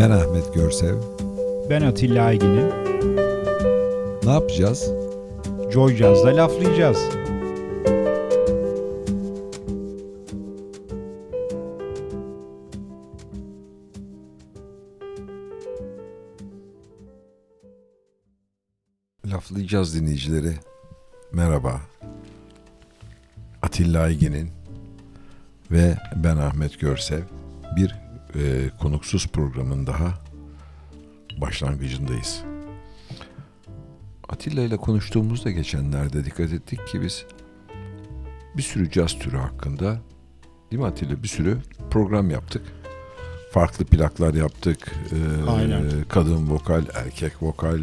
Ben Ahmet Görsev. Ben Atilla Aygin'im. Ne yapacağız? Joy Jazz'da laflayacağız. Laflayacağız dinleyicileri. Merhaba. Atilla Aygin'in ve ben Ahmet Görsev bir e, konuksuz programın daha başlangıcındayız. Atilla ile konuştuğumuzda geçenlerde dikkat ettik ki biz bir sürü caz türü hakkında değil mi Atilla bir sürü program yaptık. Farklı plaklar yaptık. E, Aynen. Kadın vokal, erkek vokal.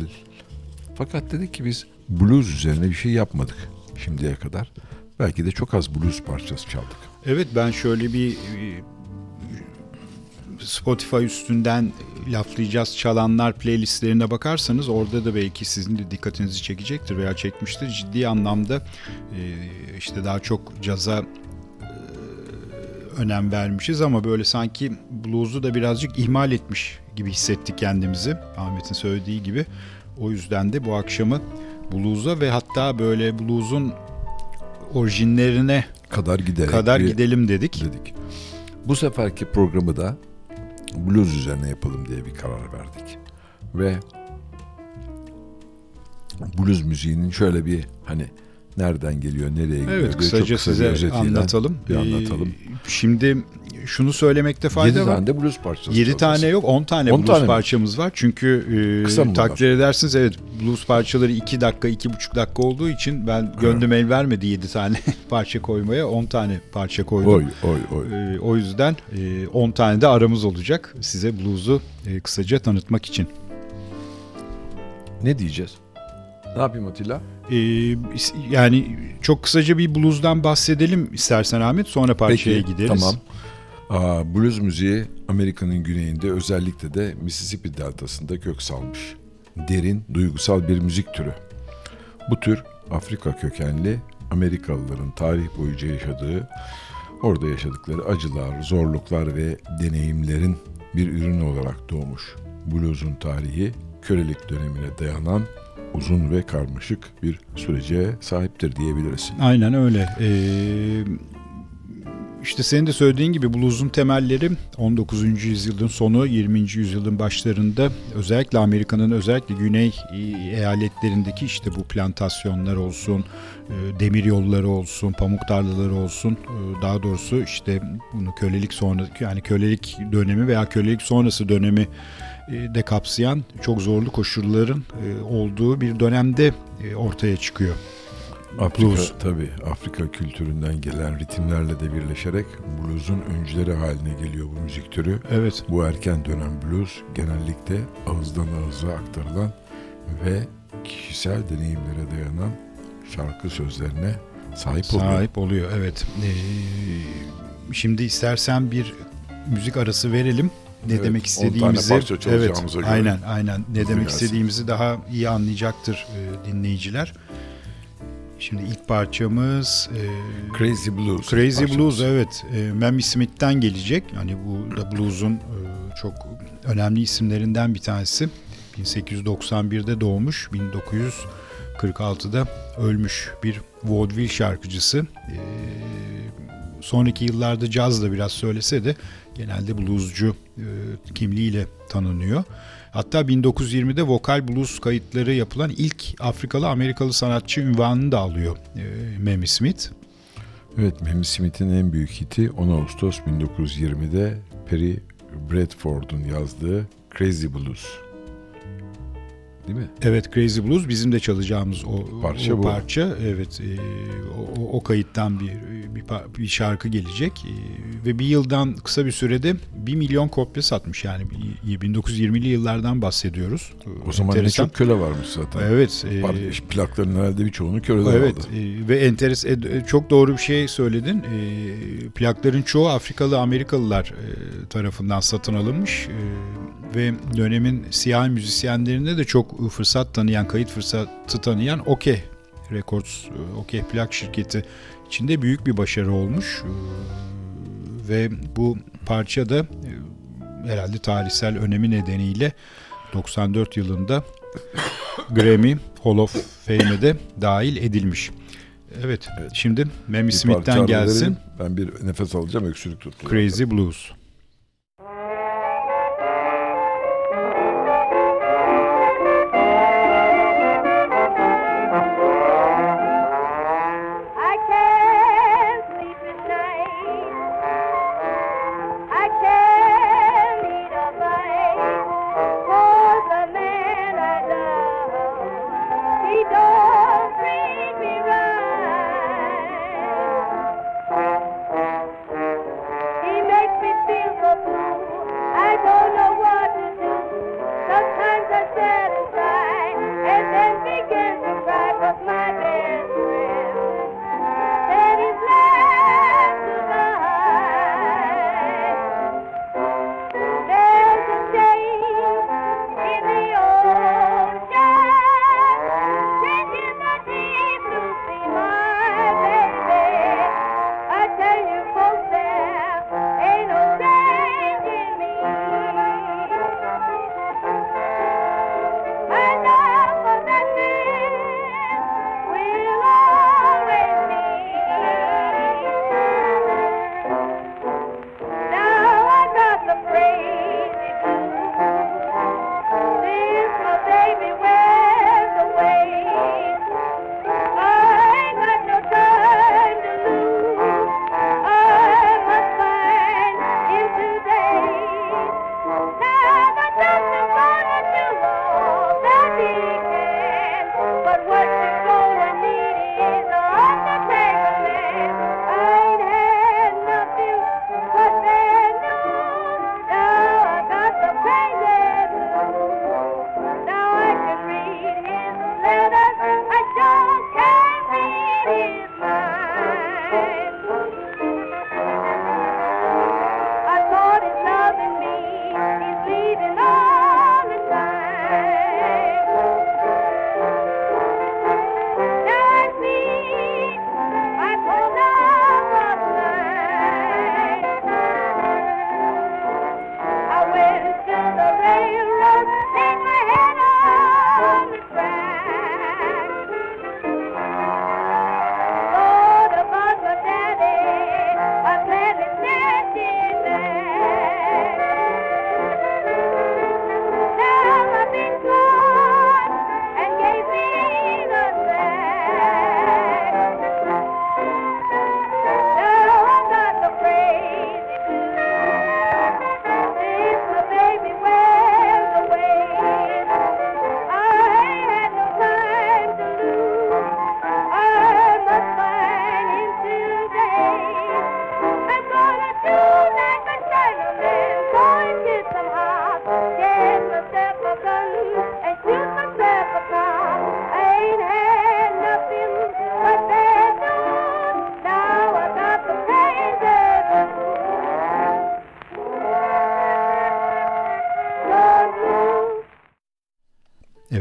Fakat dedik ki biz blues üzerine bir şey yapmadık şimdiye kadar. Belki de çok az blues parçası çaldık. Evet ben şöyle bir Spotify üstünden laflayacağız çalanlar playlistlerine bakarsanız orada da belki sizin de dikkatinizi çekecektir veya çekmiştir. Ciddi anlamda e, işte daha çok caza e, önem vermişiz ama böyle sanki blues'u da birazcık ihmal etmiş gibi hissettik kendimizi. Ahmet'in söylediği gibi. O yüzden de bu akşamı blues'a ve hatta böyle blues'un orijinlerine Kadar giderek kadar gidelim dedik. dedik. Bu seferki programı da blues üzerine yapalım diye bir karar verdik. Ve blues müziğinin şöyle bir hani nereden geliyor, nereye gidiyor Evet kısaca çok kısa bir size özetiyle anlatalım. bir Ee, anlatalım. şimdi şunu söylemekte 7 fayda var. tane de blues parçası. 7 çalacağız. tane yok 10 tane 10 blues tane mi? parçamız var. Çünkü e, Kısa takdir edersiniz evet blues parçaları 2 dakika 2,5 dakika olduğu için ben gönlüm el vermedi 7 tane parça koymaya 10 tane parça koydum. Oy oy oy. E, o yüzden e, 10 tane de aramız olacak size blues'u e, kısaca tanıtmak için. Ne diyeceğiz? Ne yapayım Atilla? E, yani çok kısaca bir blues'dan bahsedelim istersen Ahmet sonra parçaya Peki, gideriz. Tamam. Aa, blues müziği Amerika'nın güneyinde özellikle de Mississippi deltasında kök salmış. Derin, duygusal bir müzik türü. Bu tür Afrika kökenli Amerikalıların tarih boyunca yaşadığı, orada yaşadıkları acılar, zorluklar ve deneyimlerin bir ürünü olarak doğmuş. Blues'un tarihi kölelik dönemine dayanan uzun ve karmaşık bir sürece sahiptir diyebiliriz. Aynen öyle. Ee, işte senin de söylediğin gibi blues'un temelleri 19. yüzyılın sonu 20. yüzyılın başlarında özellikle Amerika'nın özellikle güney eyaletlerindeki işte bu plantasyonlar olsun, e, demir yolları olsun, pamuk tarlaları olsun, e, daha doğrusu işte bunu kölelik sonra yani kölelik dönemi veya kölelik sonrası dönemi de kapsayan çok zorlu koşulların e, olduğu bir dönemde e, ortaya çıkıyor. Afrika Blues. tabii Afrika kültüründen gelen ritimlerle de birleşerek blues'un öncüleri haline geliyor bu müzik türü. Evet. Bu erken dönem blues genellikle ağızdan ağıza aktarılan ve kişisel deneyimlere dayanan şarkı sözlerine sahip, oluyor. Sahip oluyor evet. Ee, şimdi istersen bir müzik arası verelim. Ne Evet, demek 10 istediğimizi evet göre aynen aynen ne demek gelsin. istediğimizi daha iyi anlayacaktır e, dinleyiciler. Şimdi ilk parçamız e, Crazy Blues. Crazy parçamız. Blues evet. E, Mammy Smith'ten gelecek. Hani bu da blues'un e, çok önemli isimlerinden bir tanesi. 1891'de doğmuş, 1946'da ölmüş bir vaudeville şarkıcısı. E, sonraki yıllarda caz da biraz söylese de genelde bluescu e, kimliğiyle tanınıyor. Hatta 1920'de vokal blues kayıtları yapılan ilk Afrikalı Amerikalı sanatçı ünvanını da alıyor e, Mammy Smith. Evet, Mammy Smith'in en büyük hiti 10 Ağustos 1920'de Perry Bradford'un yazdığı Crazy Blues. Değil mi? Evet Crazy Blues bizim de çalacağımız o Parça o bu. parça. Evet e, o, o- kayıttan bir bir, bir şarkı gelecek E, ve bir yıldan kısa bir sürede 1 milyon kopya satmış yani bir- 1920'li yıllardan bahsediyoruz. O zaman ne Enteresan. çok köle varmış zaten. Evet. e, plakların herhalde birçoğunu köleler Evet aldı. e, ve enteres e, e, çok doğru bir şey söyledin. E, plakların çoğu Afrikalı Amerikalılar e, tarafından satın alınmış e, ve dönemin siyah müzisyenlerine de çok fırsat tanıyan, kayıt fırsatı tanıyan OK Records, e, OK plak şirketi içinde büyük bir başarı olmuş. E, ve bu parça da e, herhalde tarihsel önemi nedeniyle 94 yılında Grammy Hall of Fame'e de dahil edilmiş. Evet, evet. şimdi Memmi Smith'ten gelsin. Ben bir nefes alacağım öksürük tuttu. Crazy Blues.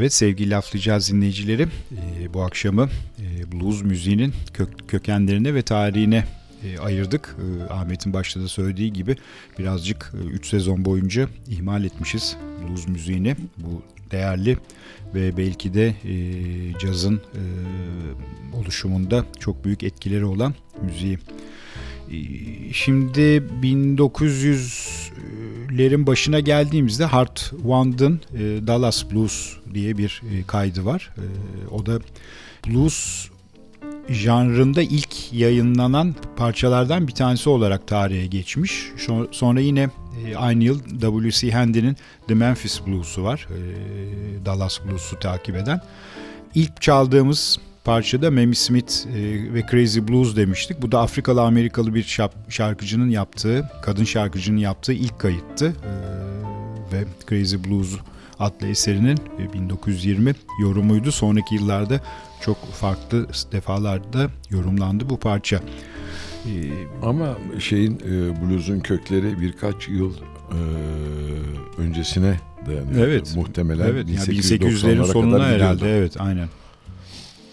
Evet sevgili laflayacağız dinleyicileri e, bu akşamı e, blues müziğinin kök, kökenlerine ve tarihine e, ayırdık. E, Ahmet'in başta da söylediği gibi birazcık 3 e, sezon boyunca ihmal etmişiz blues müziğini. Bu değerli ve belki de e, cazın oluşumunda çok büyük etkileri olan müziği. Şimdi 1900'lerin başına geldiğimizde Hart Wand'ın e, Dallas Blues diye bir e, kaydı var. E, o da blues janrında ilk yayınlanan parçalardan bir tanesi olarak tarihe geçmiş. Sonra yine aynı yıl W.C. Handy'nin The Memphis Blues'u var. Dallas Blues'u takip eden. İlk çaldığımız parçada Mamie Smith ve Crazy Blues demiştik. Bu da Afrikalı Amerikalı bir şarkıcının yaptığı, kadın şarkıcının yaptığı ilk kayıttı. Ve Crazy Blues adlı eserinin 1920 e, yorumuydu. Sonraki yıllarda çok farklı defalarda yorumlandı bu parça. Ama şeyin e, blues'un kökleri birkaç yıl e, öncesine dayanıyor. Evet. Muhtemelen evet, 1890'ların yani sonuna kadar herhalde. Evet, aynen.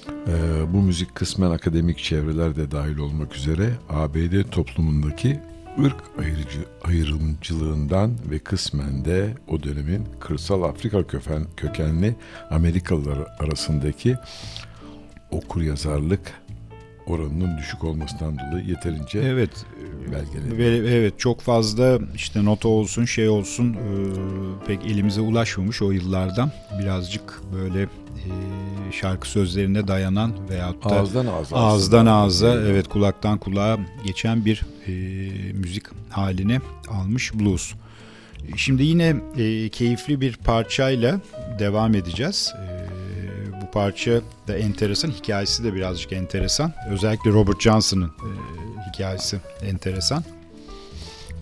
Ee, bu müzik kısmen akademik çevreler de dahil olmak üzere ABD toplumundaki ırk ayrıcı, ayrımcılığından ve kısmen de o dönemin kırsal Afrika köken, kökenli Amerikalılar arasındaki okur yazarlık oranının düşük olmasından dolayı yeterince Evet. belgeledi. Ve evet çok fazla işte nota olsun şey olsun e, pek elimize ulaşmamış o yıllardan. Birazcık böyle e, şarkı sözlerine dayanan veyahut da Ağızdan ağza. ağızdan ağza evet kulaktan kulağa geçen bir e, müzik haline almış blues. Şimdi yine e, keyifli bir parçayla devam edeceğiz. E, parça da enteresan, hikayesi de birazcık enteresan. Özellikle Robert Johnson'ın e, hikayesi enteresan.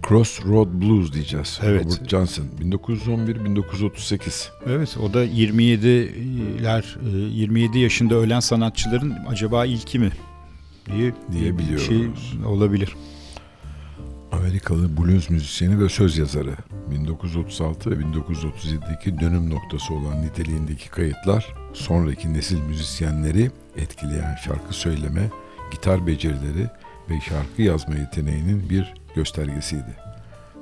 Crossroad Blues diyeceğiz. Evet. Robert Johnson 1911-1938. Evet o da 27'ler e, 27 yaşında ölen sanatçıların acaba ilki mi diye Diye bir biliyoruz. şey olabilir. Amerikalı blues müzisyeni ve söz yazarı. 1936 ve 1937'deki dönüm noktası olan niteliğindeki kayıtlar sonraki nesil müzisyenleri etkileyen şarkı söyleme, gitar becerileri ve şarkı yazma yeteneğinin bir göstergesiydi.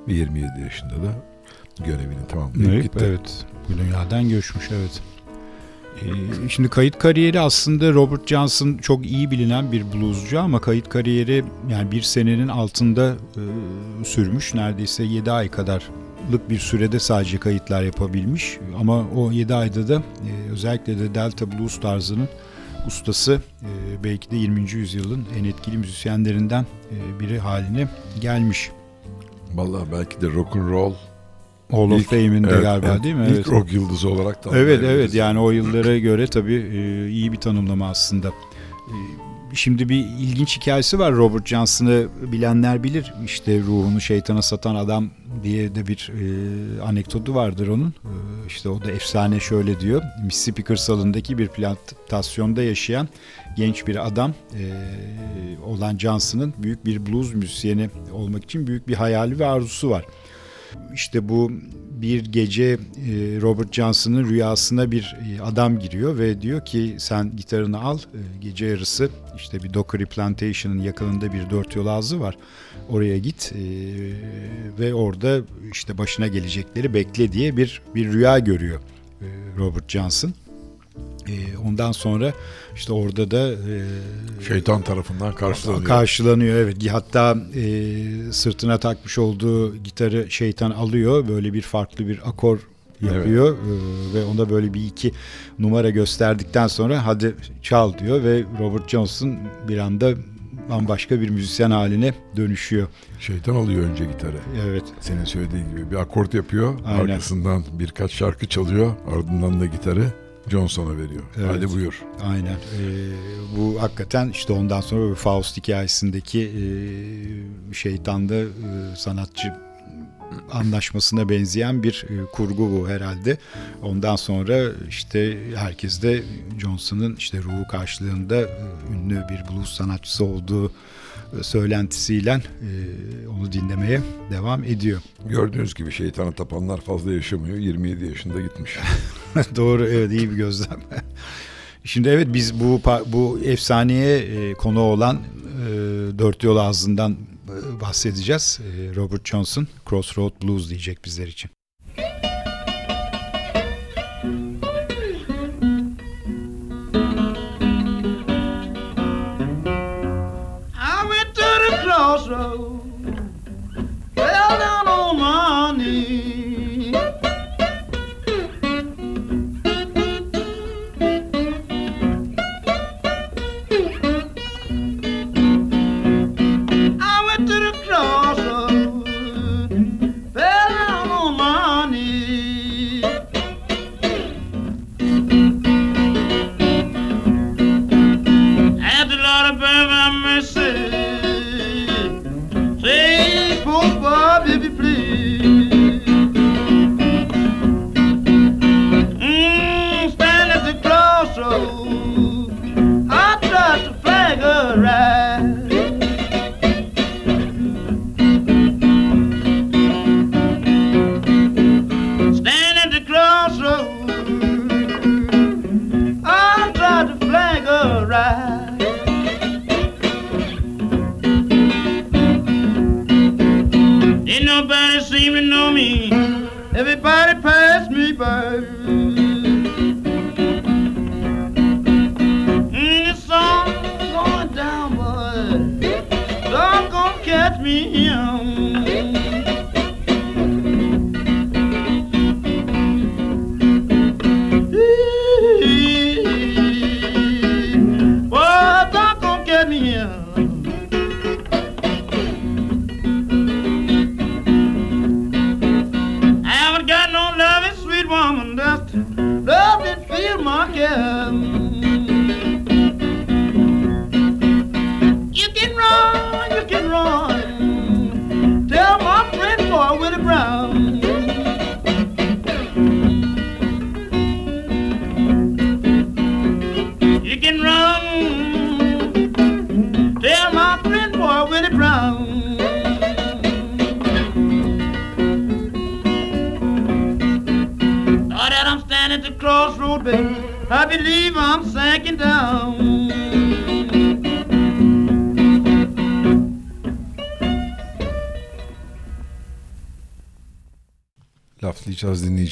Ve 27 yaşında da görevini tamamlayıp Evet, gitti. evet. Bu dünyadan göçmüş evet. Ee, şimdi kayıt kariyeri aslında Robert Johnson çok iyi bilinen bir bluescu ama kayıt kariyeri yani bir senenin altında e, sürmüş. Neredeyse 7 ay kadarlık bir sürede sadece kayıtlar yapabilmiş. Ama o 7 ayda da e, özellikle de Delta Blues tarzının ustası e, belki de 20. yüzyılın en etkili müzisyenlerinden biri haline gelmiş. Vallahi belki de rock and roll Hall of Fame'in de evet, galiba evet, değil mi? İlk Evet. rock yıldızı olarak da Evet evet yani o yıllara göre tabii e, iyi bir tanımlama aslında. E, Şimdi bir ilginç hikayesi var Robert Johnson'ı bilenler bilir. İşte ruhunu şeytana satan adam diye de bir e, anekdotu vardır onun. E, işte o da efsane şöyle diyor. Mississippi kırsalındaki bir plantasyonda yaşayan genç bir adam e, olan Johnson'ın büyük bir blues müzisyeni olmak için büyük bir hayali ve arzusu var. İşte bu bir gece e, Robert Johnson'ın rüyasına bir e, adam giriyor ve diyor ki sen gitarını al e, gece yarısı işte bir Dockery Plantation'ın yakınında bir dört yol ağzı var oraya git ve orada işte başına gelecekleri bekle diye bir bir rüya görüyor Robert Johnson. E, ondan sonra işte orada da e, Şeytan tarafından karşılanıyor. Karşılanıyor evet. Hatta e, sırtına takmış olduğu gitarı şeytan alıyor. Böyle bir farklı bir akor yapıyor E, ve ona böyle bir iki numara gösterdikten sonra hadi çal diyor ve Robert Johnson bir anda bambaşka bir müzisyen haline dönüşüyor. Şeytan alıyor önce gitarı. Evet. Senin söylediğin gibi bir akort yapıyor. Aynen. Arkasından birkaç şarkı çalıyor. Ardından da gitarı Johnson'a veriyor. Evet. Hadi buyur. Aynen. Ee, bu hakikaten işte ondan sonra Faust hikayesindeki e, şeytanda e, sanatçı anlaşmasına benzeyen bir e, kurgu bu herhalde. Ondan sonra işte herkes de Johnson'ın işte ruhu karşılığında e, ünlü bir blues sanatçısı olduğu söylentisiyle e, onu dinlemeye devam ediyor. Gördüğünüz gibi şeytana tapanlar fazla yaşamıyor. 27 yaşında gitmiş. Doğru evet iyi bir gözlem. Şimdi evet biz bu bu efsaneye e, konu olan e, Dört Yol Ağzı'ndan bahsedeceğiz. Robert Johnson Crossroad Blues diyecek bizler için.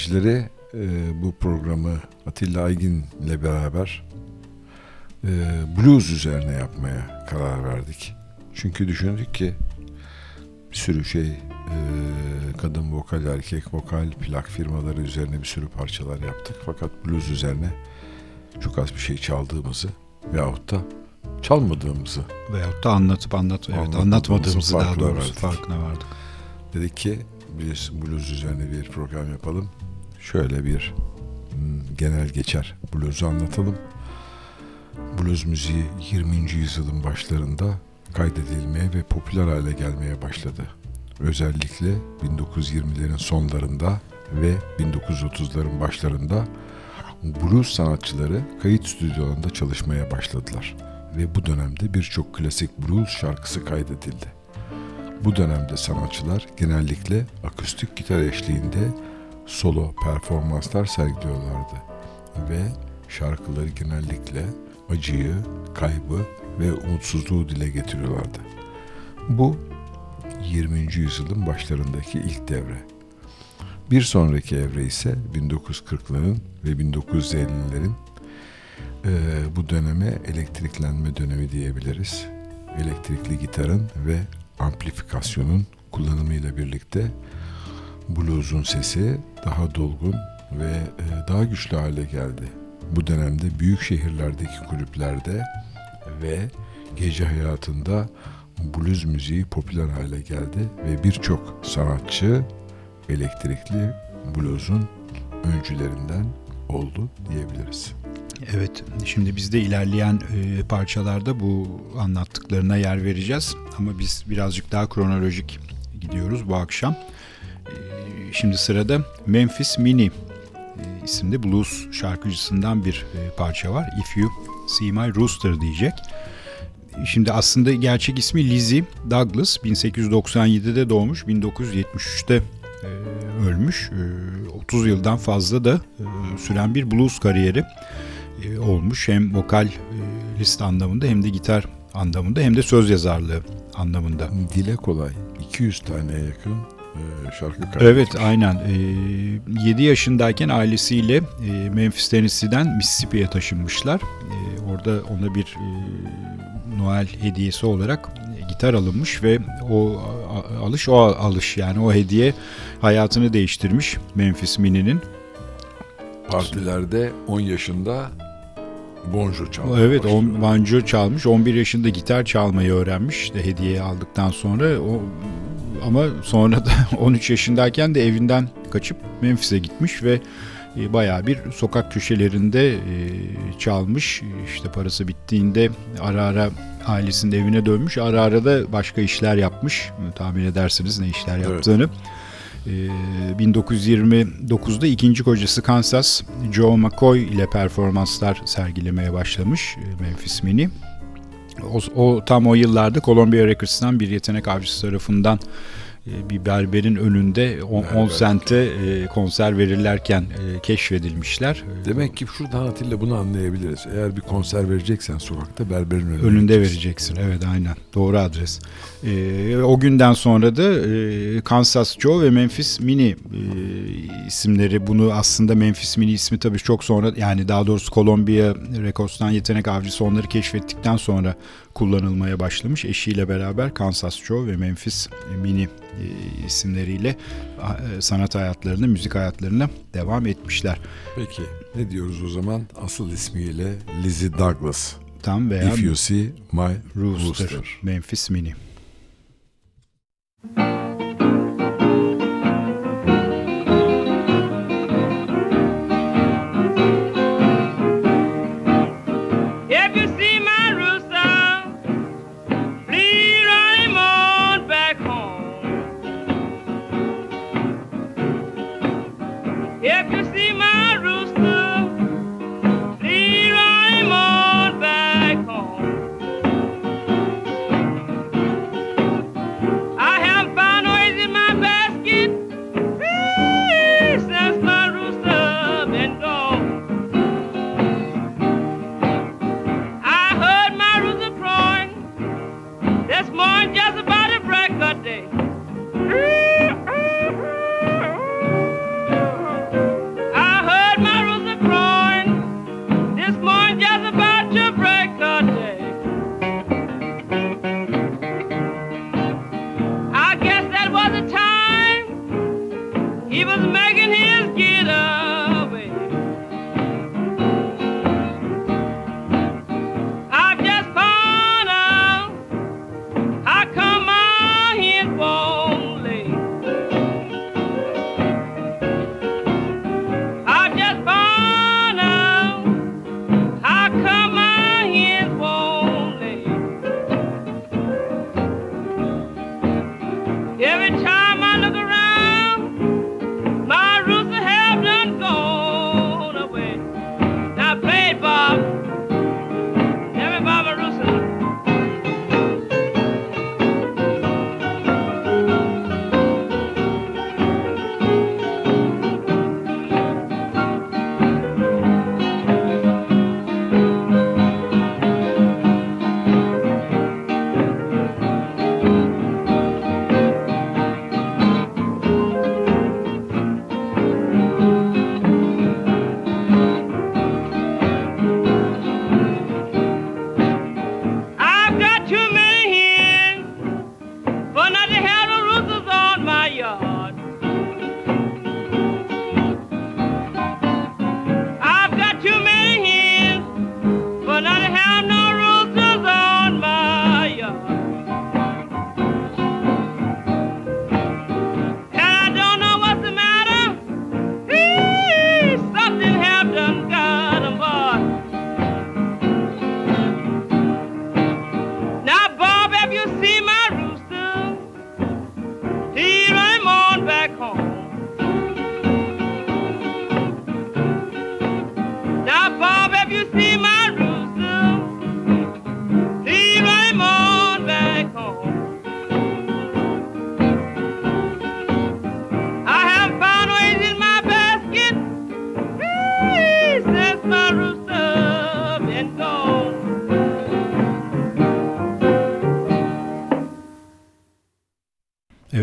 Dinleyicileri. Ee, bu programı Atilla Aygin ile beraber e, blues üzerine yapmaya karar verdik. Çünkü düşündük ki bir sürü şey e, kadın vokal, erkek vokal, plak firmaları üzerine bir sürü parçalar yaptık. Fakat blues üzerine çok az bir şey çaldığımızı veyahut da çalmadığımızı veyahut da anlatıp anlat evet, anlatmadığımızı daha doğrusu verdik. farkına vardık. Dedik ki biz blues üzerine bir program yapalım. Şöyle bir hmm, genel geçer blues'u anlatalım. Blues müziği 20. yüzyılın başlarında kaydedilmeye ve popüler hale gelmeye başladı. Özellikle 1920'lerin sonlarında ve 1930'ların başlarında blues sanatçıları kayıt stüdyolarında çalışmaya başladılar ve bu dönemde birçok klasik blues şarkısı kaydedildi. Bu dönemde sanatçılar genellikle akustik gitar eşliğinde solo performanslar sergiliyorlardı ve şarkıları genellikle acıyı, kaybı ve umutsuzluğu dile getiriyorlardı. Bu 20. yüzyılın başlarındaki ilk devre. Bir sonraki evre ise 1940'ların ve 1950'lerin e, bu döneme elektriklenme dönemi diyebiliriz. Elektrikli gitarın ve amplifikasyonun kullanımıyla birlikte blues'un sesi daha dolgun ve e, daha güçlü hale geldi. Bu dönemde büyük şehirlerdeki kulüplerde ve gece hayatında blues müziği popüler hale geldi ve birçok sanatçı elektrikli blues'un öncülerinden oldu diyebiliriz. Evet, şimdi biz de ilerleyen e, parçalarda bu anlattıklarına yer vereceğiz. Ama biz birazcık daha kronolojik gidiyoruz bu akşam. Şimdi sırada Memphis Mini e, isimli blues şarkıcısından bir e, parça var. If You See My Rooster diyecek. Şimdi aslında gerçek ismi Lizzie Douglas. 1897'de doğmuş, 1973'te e, ölmüş. E, 30 yıldan fazla da süren bir blues kariyeri olmuş. Hem vokal list anlamında hem de gitar anlamında hem de söz yazarlığı anlamında. Dile kolay. 200 taneye yakın şarkı kaydetmiş. Evet aynen. E, 7 yaşındayken ailesiyle e, Memphis Tennessee'den Mississippi'ye taşınmışlar. E, orada ona bir e, Noel hediyesi olarak gitar alınmış ve o alış o alış yani o hediye hayatını değiştirmiş Memphis Mini'nin. Partilerde 10 yaşında bonjo çalmış. Evet, on, banjo çalmış. 11 yaşında gitar çalmayı öğrenmiş işte hediye aldıktan sonra. O, ama sonra da 13 yaşındayken de evinden kaçıp Memphis'e gitmiş ve e, bayağı bir sokak köşelerinde e, çalmış. İşte parası bittiğinde ara ara ailesinin evine dönmüş. Ara ara da başka işler yapmış. Tahmin edersiniz ne işler yaptığını. Evet. 1929'da ikinci kocası Kansas Joe McCoy ile performanslar sergilemeye başlamış Memphis Mini. O, o tam o yıllarda Columbia Records'tan bir yetenek avcısı tarafından bir berberin önünde 10 Berber. sente e, konser verirlerken e, keşfedilmişler. Demek ki şuradan Atilla bunu anlayabiliriz. Eğer bir konser vereceksen sokakta berberin önünde. Önünde vereceksin. vereceksin. Evet aynen. Doğru adres. Ee, o günden sonra da e, Kansas Joe ve Memphis Mini isimleri bunu aslında Memphis Mini ismi tabii çok sonra yani daha doğrusu Columbia Records'tan yetenek avcısı onları keşfettikten sonra kullanılmaya başlamış. Eşiyle beraber Kansas Joe ve Memphis Mini e, isimleriyle e, sanat hayatlarına, müzik hayatlarına devam etmişler. Peki ne diyoruz o zaman? Asıl ismiyle Lizzie Douglas. Tam veya If you see my Rooster, rooster. Memphis Mini. If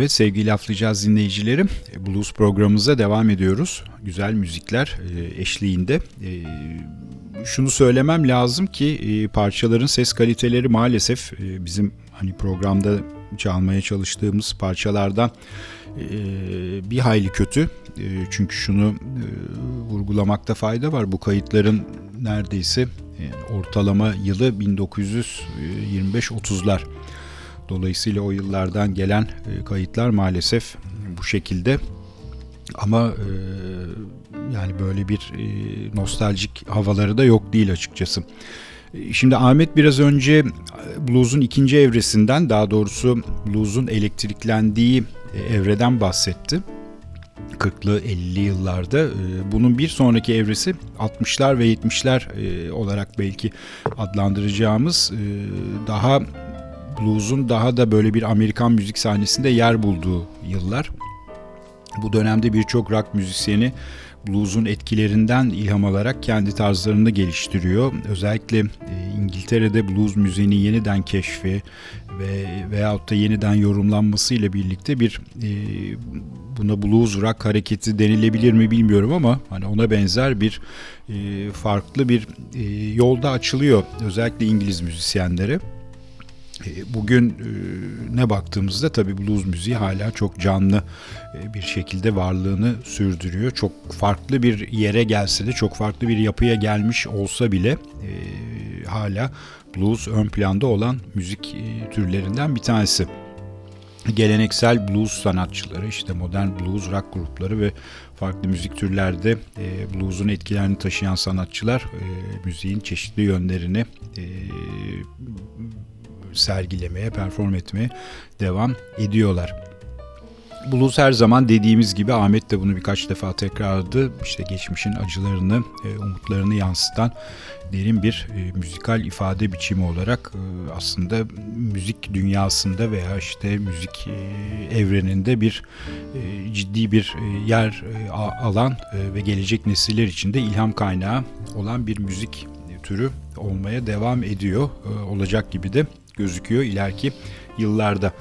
Evet sevgili laflayacağız dinleyicilerim. E, Blues programımıza devam ediyoruz. Güzel müzikler e, eşliğinde. E, Şunu söylemem lazım ki parçaların ses kaliteleri maalesef bizim hani programda çalmaya çalıştığımız parçalardan bir hayli kötü. Çünkü şunu vurgulamakta fayda var. Bu kayıtların neredeyse ortalama yılı 1925-30'lar. Dolayısıyla o yıllardan gelen e, kayıtlar maalesef bu şekilde. Ama e, yani böyle bir e, nostaljik havaları da yok değil açıkçası. Şimdi Ahmet biraz önce blues'un ikinci evresinden daha doğrusu blues'un elektriklendiği evreden bahsetti. 40'lı 50'li yıllarda. Bunun bir sonraki evresi 60'lar ve 70'ler e, olarak belki adlandıracağımız daha blues'un daha da böyle bir Amerikan müzik sahnesinde yer bulduğu yıllar. Bu dönemde birçok rock müzisyeni blues'un etkilerinden ilham alarak kendi tarzlarını geliştiriyor. Özellikle e, İngiltere'de blues müziğinin yeniden keşfi ve veyahut da yeniden yorumlanması ile birlikte bir e, buna blues rock hareketi denilebilir mi bilmiyorum ama hani ona benzer bir e, farklı bir yolda açılıyor özellikle İngiliz müzisyenlere. E, bugün e, ne baktığımızda tabii blues müziği hala çok canlı e, bir şekilde varlığını sürdürüyor. Çok farklı bir yere gelse de çok farklı bir yapıya gelmiş olsa bile hala blues ön planda olan müzik türlerinden bir tanesi. Geleneksel blues sanatçıları işte modern blues rock grupları ve farklı müzik türlerde blues'un etkilerini taşıyan sanatçılar müziğin çeşitli yönlerini sergilemeye, perform etmeye devam ediyorlar. Blues her zaman dediğimiz gibi Ahmet de bunu birkaç defa tekrarladı. İşte geçmişin acılarını, e, umutlarını yansıtan derin bir e, müzikal ifade biçimi olarak e, aslında müzik dünyasında veya işte müzik evreninde bir ciddi bir yer alan ve gelecek nesiller için de ilham kaynağı olan bir müzik türü olmaya devam ediyor. Olacak gibi de gözüküyor ileriki yıllarda.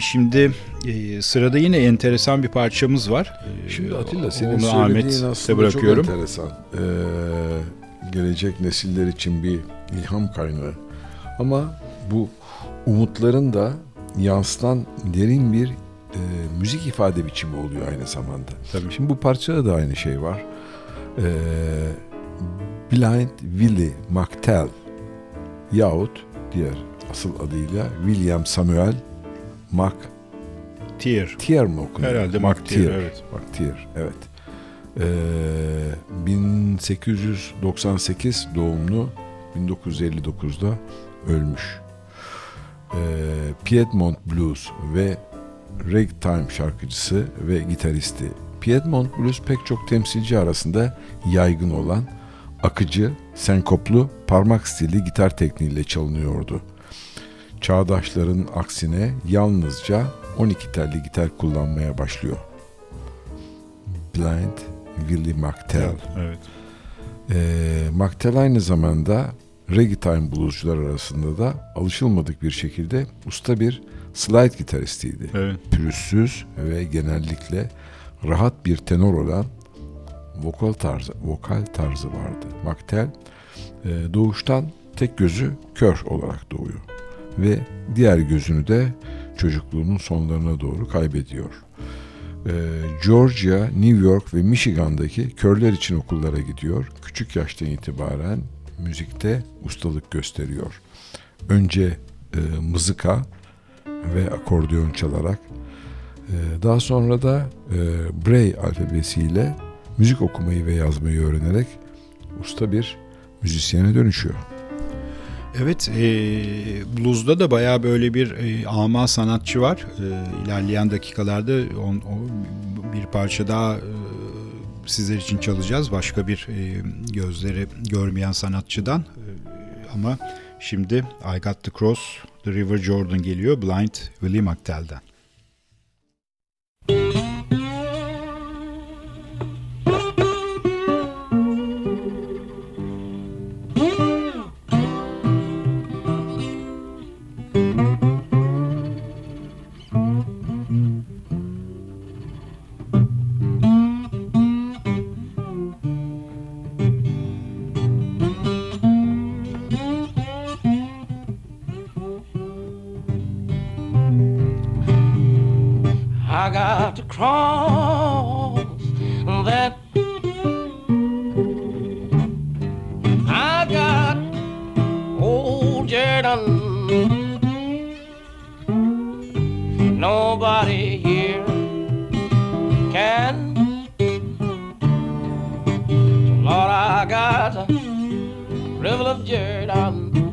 Şimdi e, sırada yine enteresan bir parçamız var. E, Şimdi Atilla senin Onu söylediğin aslında bırakıyorum. çok enteresan. Ee, gelecek nesiller için bir ilham kaynağı. Ama bu umutların da yansıtan derin bir e, müzik ifade biçimi oluyor aynı zamanda. Tabii. Şimdi bu parçada da aynı şey var. Ee, Blind Willie McTell yahut diğer asıl adıyla William Samuel Mac Tier. Tier mi okunuyor? Herhalde Mac Tier. Evet. Mac Tier, evet. Ee, 1898 doğumlu 1959'da ölmüş. Ee, Piedmont Blues ve ragtime şarkıcısı ve gitaristi. Piedmont Blues pek çok temsilci arasında yaygın olan akıcı, senkoplu, parmak stili gitar tekniğiyle çalınıyordu. Çağdaşların aksine yalnızca 12 telli gitar kullanmaya başlıyor. Blind Willie McTell. Evet. Ee, McTell aynı zamanda ragtime bluescular arasında da alışılmadık bir şekilde usta bir slide gitaristiydi. Evet. Pürüzsüz ve genellikle rahat bir tenor olan vokal tarzı vokal tarzı vardı. Maktel e, doğuştan tek gözü kör olarak doğuyor ve diğer gözünü de çocukluğunun sonlarına doğru kaybediyor. E, Georgia, New York ve Michigan'daki körler için okullara gidiyor. Küçük yaştan itibaren müzikte ustalık gösteriyor. Önce e, mızıka ve akordeon çalarak e, daha sonra da e, Braille alfabesiyle müzik okumayı ve yazmayı öğrenerek usta bir müzisyene dönüşüyor. Evet, e, blues'da da bayağı böyle bir e, ama sanatçı var. E, ilerleyen dakikalarda on, o, bir parça daha e, sizler için çalacağız. Başka bir e, gözleri görmeyen sanatçıdan. E, ama şimdi I Got The Cross, The River Jordan geliyor Blind Willie McTell'den. cross that I got old Jordan. Nobody here can. So Lord, I got a river of Jordan.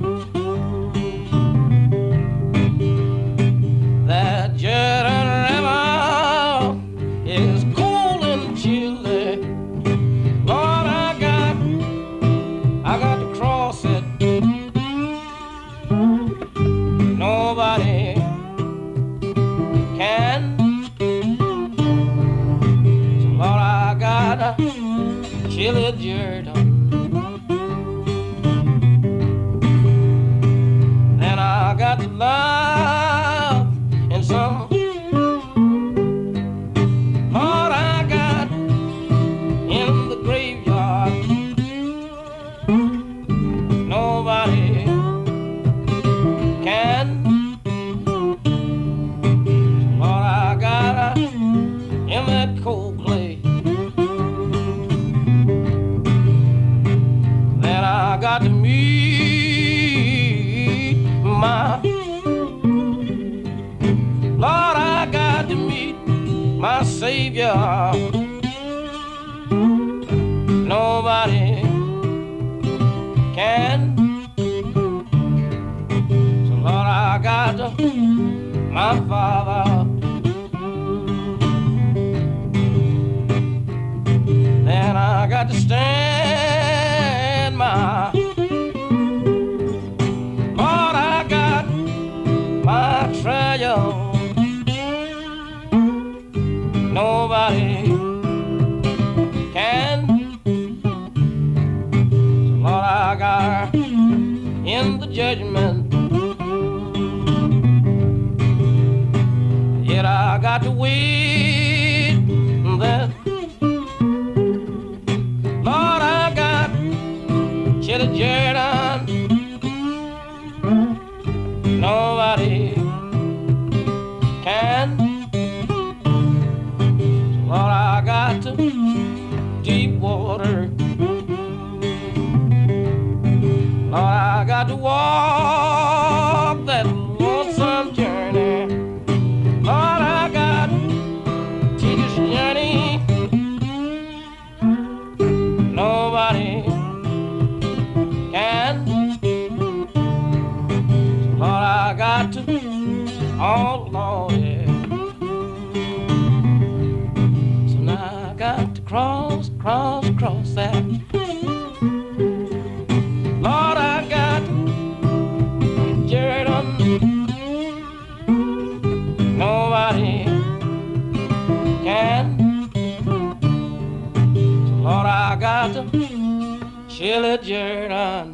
Jordan.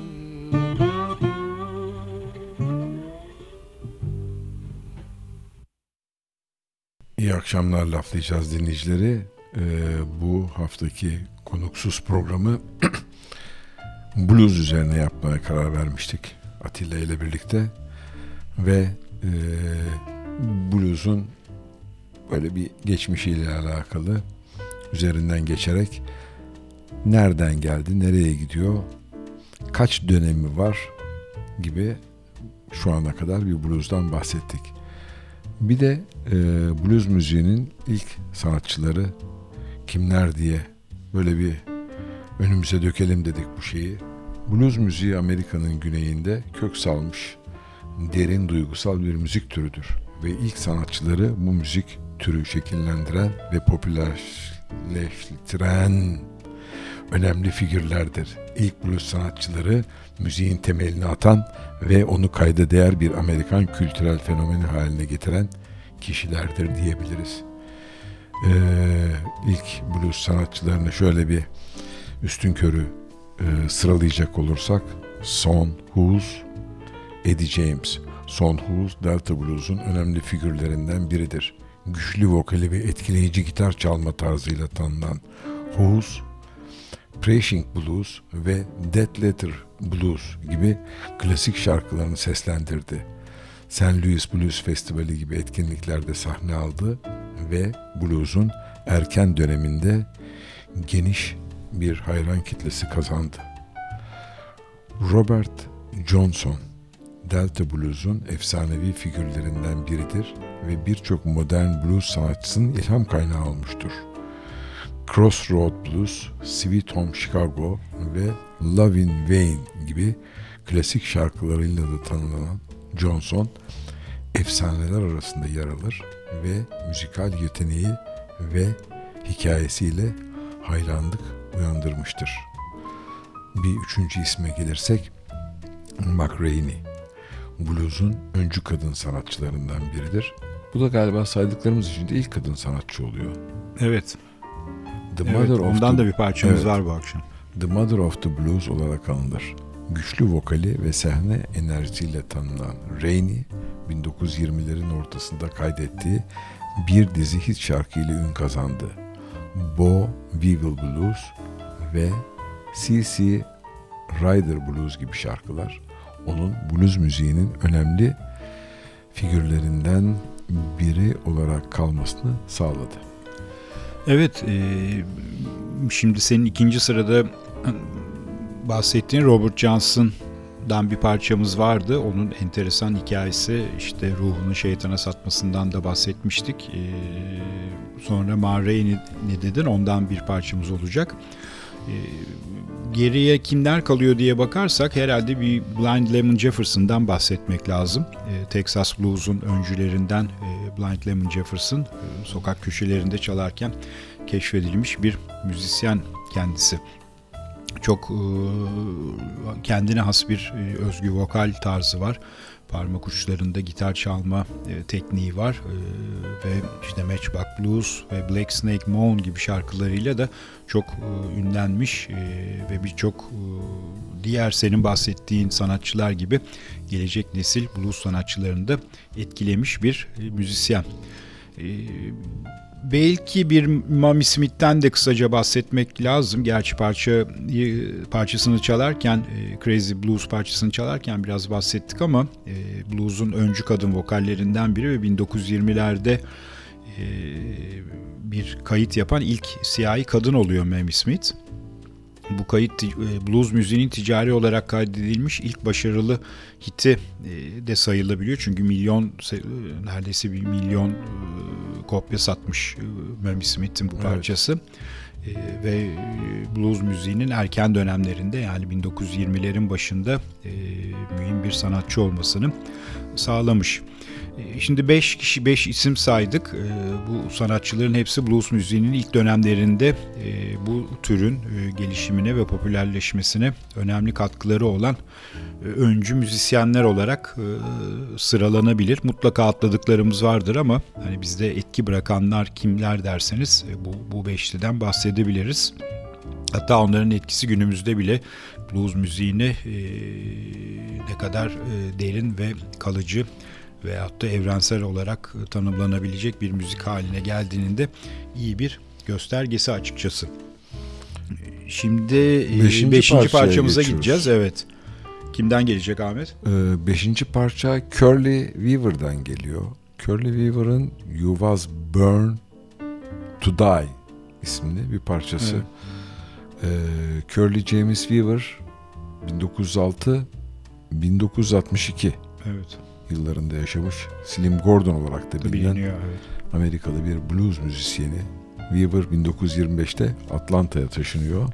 İyi akşamlar laflayacağız dinleyicileri. Ee, bu haftaki konuksuz programı blues üzerine yapmaya karar vermiştik Atilla ile birlikte ve e, blues'un böyle bir geçmişiyle alakalı üzerinden geçerek nereden geldi, nereye gidiyor, kaç dönemi var gibi şu ana kadar bir blues'dan bahsettik. Bir de e, blues müziğinin ilk sanatçıları kimler diye böyle bir önümüze dökelim dedik bu şeyi. Blues müziği Amerika'nın güneyinde kök salmış derin duygusal bir müzik türüdür ve ilk sanatçıları bu müzik türü şekillendiren ve popülerleştiren önemli figürlerdir. İlk blues sanatçıları müziğin temelini atan ve onu kayda değer bir Amerikan kültürel fenomeni haline getiren kişilerdir diyebiliriz. Ee, ilk blues sanatçılarını şöyle bir üstün körü e, sıralayacak olursak Son House, Eddie James. Son House, Delta Blues'un önemli figürlerinden biridir. Güçlü vokali ve etkileyici gitar çalma tarzıyla tanınan House, Preaching Blues ve Dead Letter Blues gibi klasik şarkılarını seslendirdi. St. Louis Blues Festivali gibi etkinliklerde sahne aldı ve blues'un erken döneminde geniş bir hayran kitlesi kazandı. Robert Johnson, Delta Blues'un efsanevi figürlerinden biridir ve birçok modern blues sanatçısının ilham kaynağı olmuştur. Crossroad Blues, Sweet Home Chicago ve Love in Vain gibi klasik şarkılarıyla da tanınan Johnson, efsaneler arasında yer alır ve müzikal yeteneği ve hikayesiyle hayranlık uyandırmıştır. Bir üçüncü isme gelirsek, McRainey, blues'un öncü kadın sanatçılarından biridir. Bu da galiba saydıklarımız içinde ilk kadın sanatçı oluyor. Evet. The evet Mother of ondan the- da bir parçamız Evet. var bu akşam. The Mother of the Blues olarak anılır. Güçlü vokali ve sahne enerjisiyle tanınan Rainey, 1920'lerin ortasında kaydettiği bir dizi hit şarkıyla ün kazandı. Bo Weevil Blues ve C.C. Rider Blues gibi şarkılar onun blues müziğinin önemli figürlerinden biri olarak kalmasını sağladı. Evet, e, şimdi senin ikinci sırada bahsettiğin Robert Johnson'dan bir parçamız vardı. Onun enteresan hikayesi işte ruhunu şeytana satmasından da bahsetmiştik. E, sonra Mağara'yı ne, dedin ondan bir parçamız olacak. E, geriye kimler kalıyor diye bakarsak herhalde bir Blind Lemon Jefferson'dan bahsetmek lazım. E, Texas Blues'un öncülerinden e, Blind Lemon Jefferson e, sokak köşelerinde çalarken keşfedilmiş bir müzisyen kendisi. Çok e, kendine has bir e, özgü vokal tarzı var parmak uçlarında gitar çalma e, tekniği var e, ve işte Matchbox Blues ve Black Snake Moan gibi şarkılarıyla da çok e, ünlenmiş e, ve birçok e, diğer senin bahsettiğin sanatçılar gibi gelecek nesil blues sanatçılarını da etkilemiş bir e, müzisyen. E, Belki bir Mami Smith'ten de kısaca bahsetmek lazım. Gerçi parça parçasını çalarken, e, Crazy Blues parçasını çalarken biraz bahsettik ama e, blues'un öncü kadın vokallerinden biri ve 1920'lerde e, bir kayıt yapan ilk siyahi kadın oluyor Mami Smith. Bu kayıt blues müziğinin ticari olarak kaydedilmiş ilk başarılı hiti de sayılabiliyor. Çünkü milyon neredeyse bir milyon kopya satmış e, Murray Smith'in bu parçası. Evet. E, ve blues müziğinin erken dönemlerinde yani 1920'lerin başında e, mühim bir sanatçı olmasını sağlamış. E, şimdi 5 kişi 5 isim saydık. E, bu sanatçıların hepsi blues müziğinin ilk dönemlerinde e, bu türün gelişimine ve popülerleşmesine önemli katkıları olan öncü müzisyenler olarak sıralanabilir. Mutlaka atladıklarımız vardır ama hani bizde etki bırakanlar kimler derseniz bu bu beşliden bahsedebiliriz. Hatta onların etkisi günümüzde bile blues müziğine ne kadar derin ve kalıcı veyahut da evrensel olarak tanımlanabilecek bir müzik haline geldiğinin de iyi bir göstergesi açıkçası. Şimdi e, beşinci, beşinci parçamıza geçiyoruz. gideceğiz. Evet. Kimden gelecek Ahmet? Ee, beşinci parça Curly Weaver'dan geliyor. Curly Weaver'ın You Was Born To Die isimli bir parçası. Evet. Ee, Curly James Weaver 1906 1962 evet. Yıllarında yaşamış. Slim Gordon olarak da bilinen evet. Amerikalı bir blues müzisyeni. Weaver 1925'te Atlanta'ya taşınıyor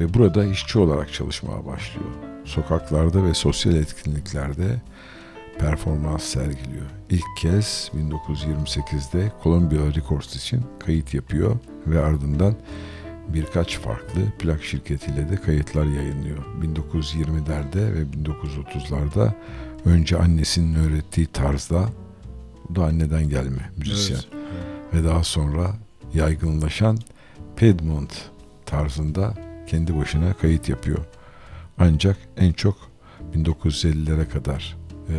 ve burada işçi olarak çalışmaya başlıyor. Sokaklarda ve sosyal etkinliklerde performans sergiliyor. İlk kez 1928'de Columbia Records için kayıt yapıyor ve ardından birkaç farklı plak şirketiyle de kayıtlar yayınlıyor. 1920'lerde ve 1930'larda önce annesinin öğrettiği tarzda bu da anneden gelme müzisyen. Evet. Ve daha sonra yaygınlaşan Piedmont tarzında kendi başına kayıt yapıyor. Ancak en çok 1950'lere kadar e,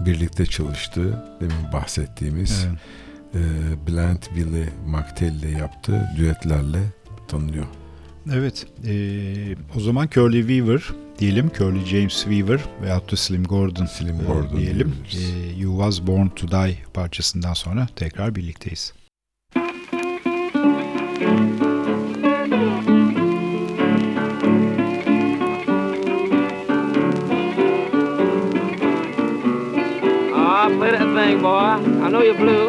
birlikte çalıştığı demin bahsettiğimiz evet. e, Bland Billy McTell ile yaptığı düetlerle tanınıyor. Evet, e, o zaman Curly Weaver diyelim, Curly James Weaver veyahut da Slim Gordon, Slim Gordon e, diyelim. E, you Was Born To Die parçasından sonra tekrar birlikteyiz. play that thing, boy. I know you're blue.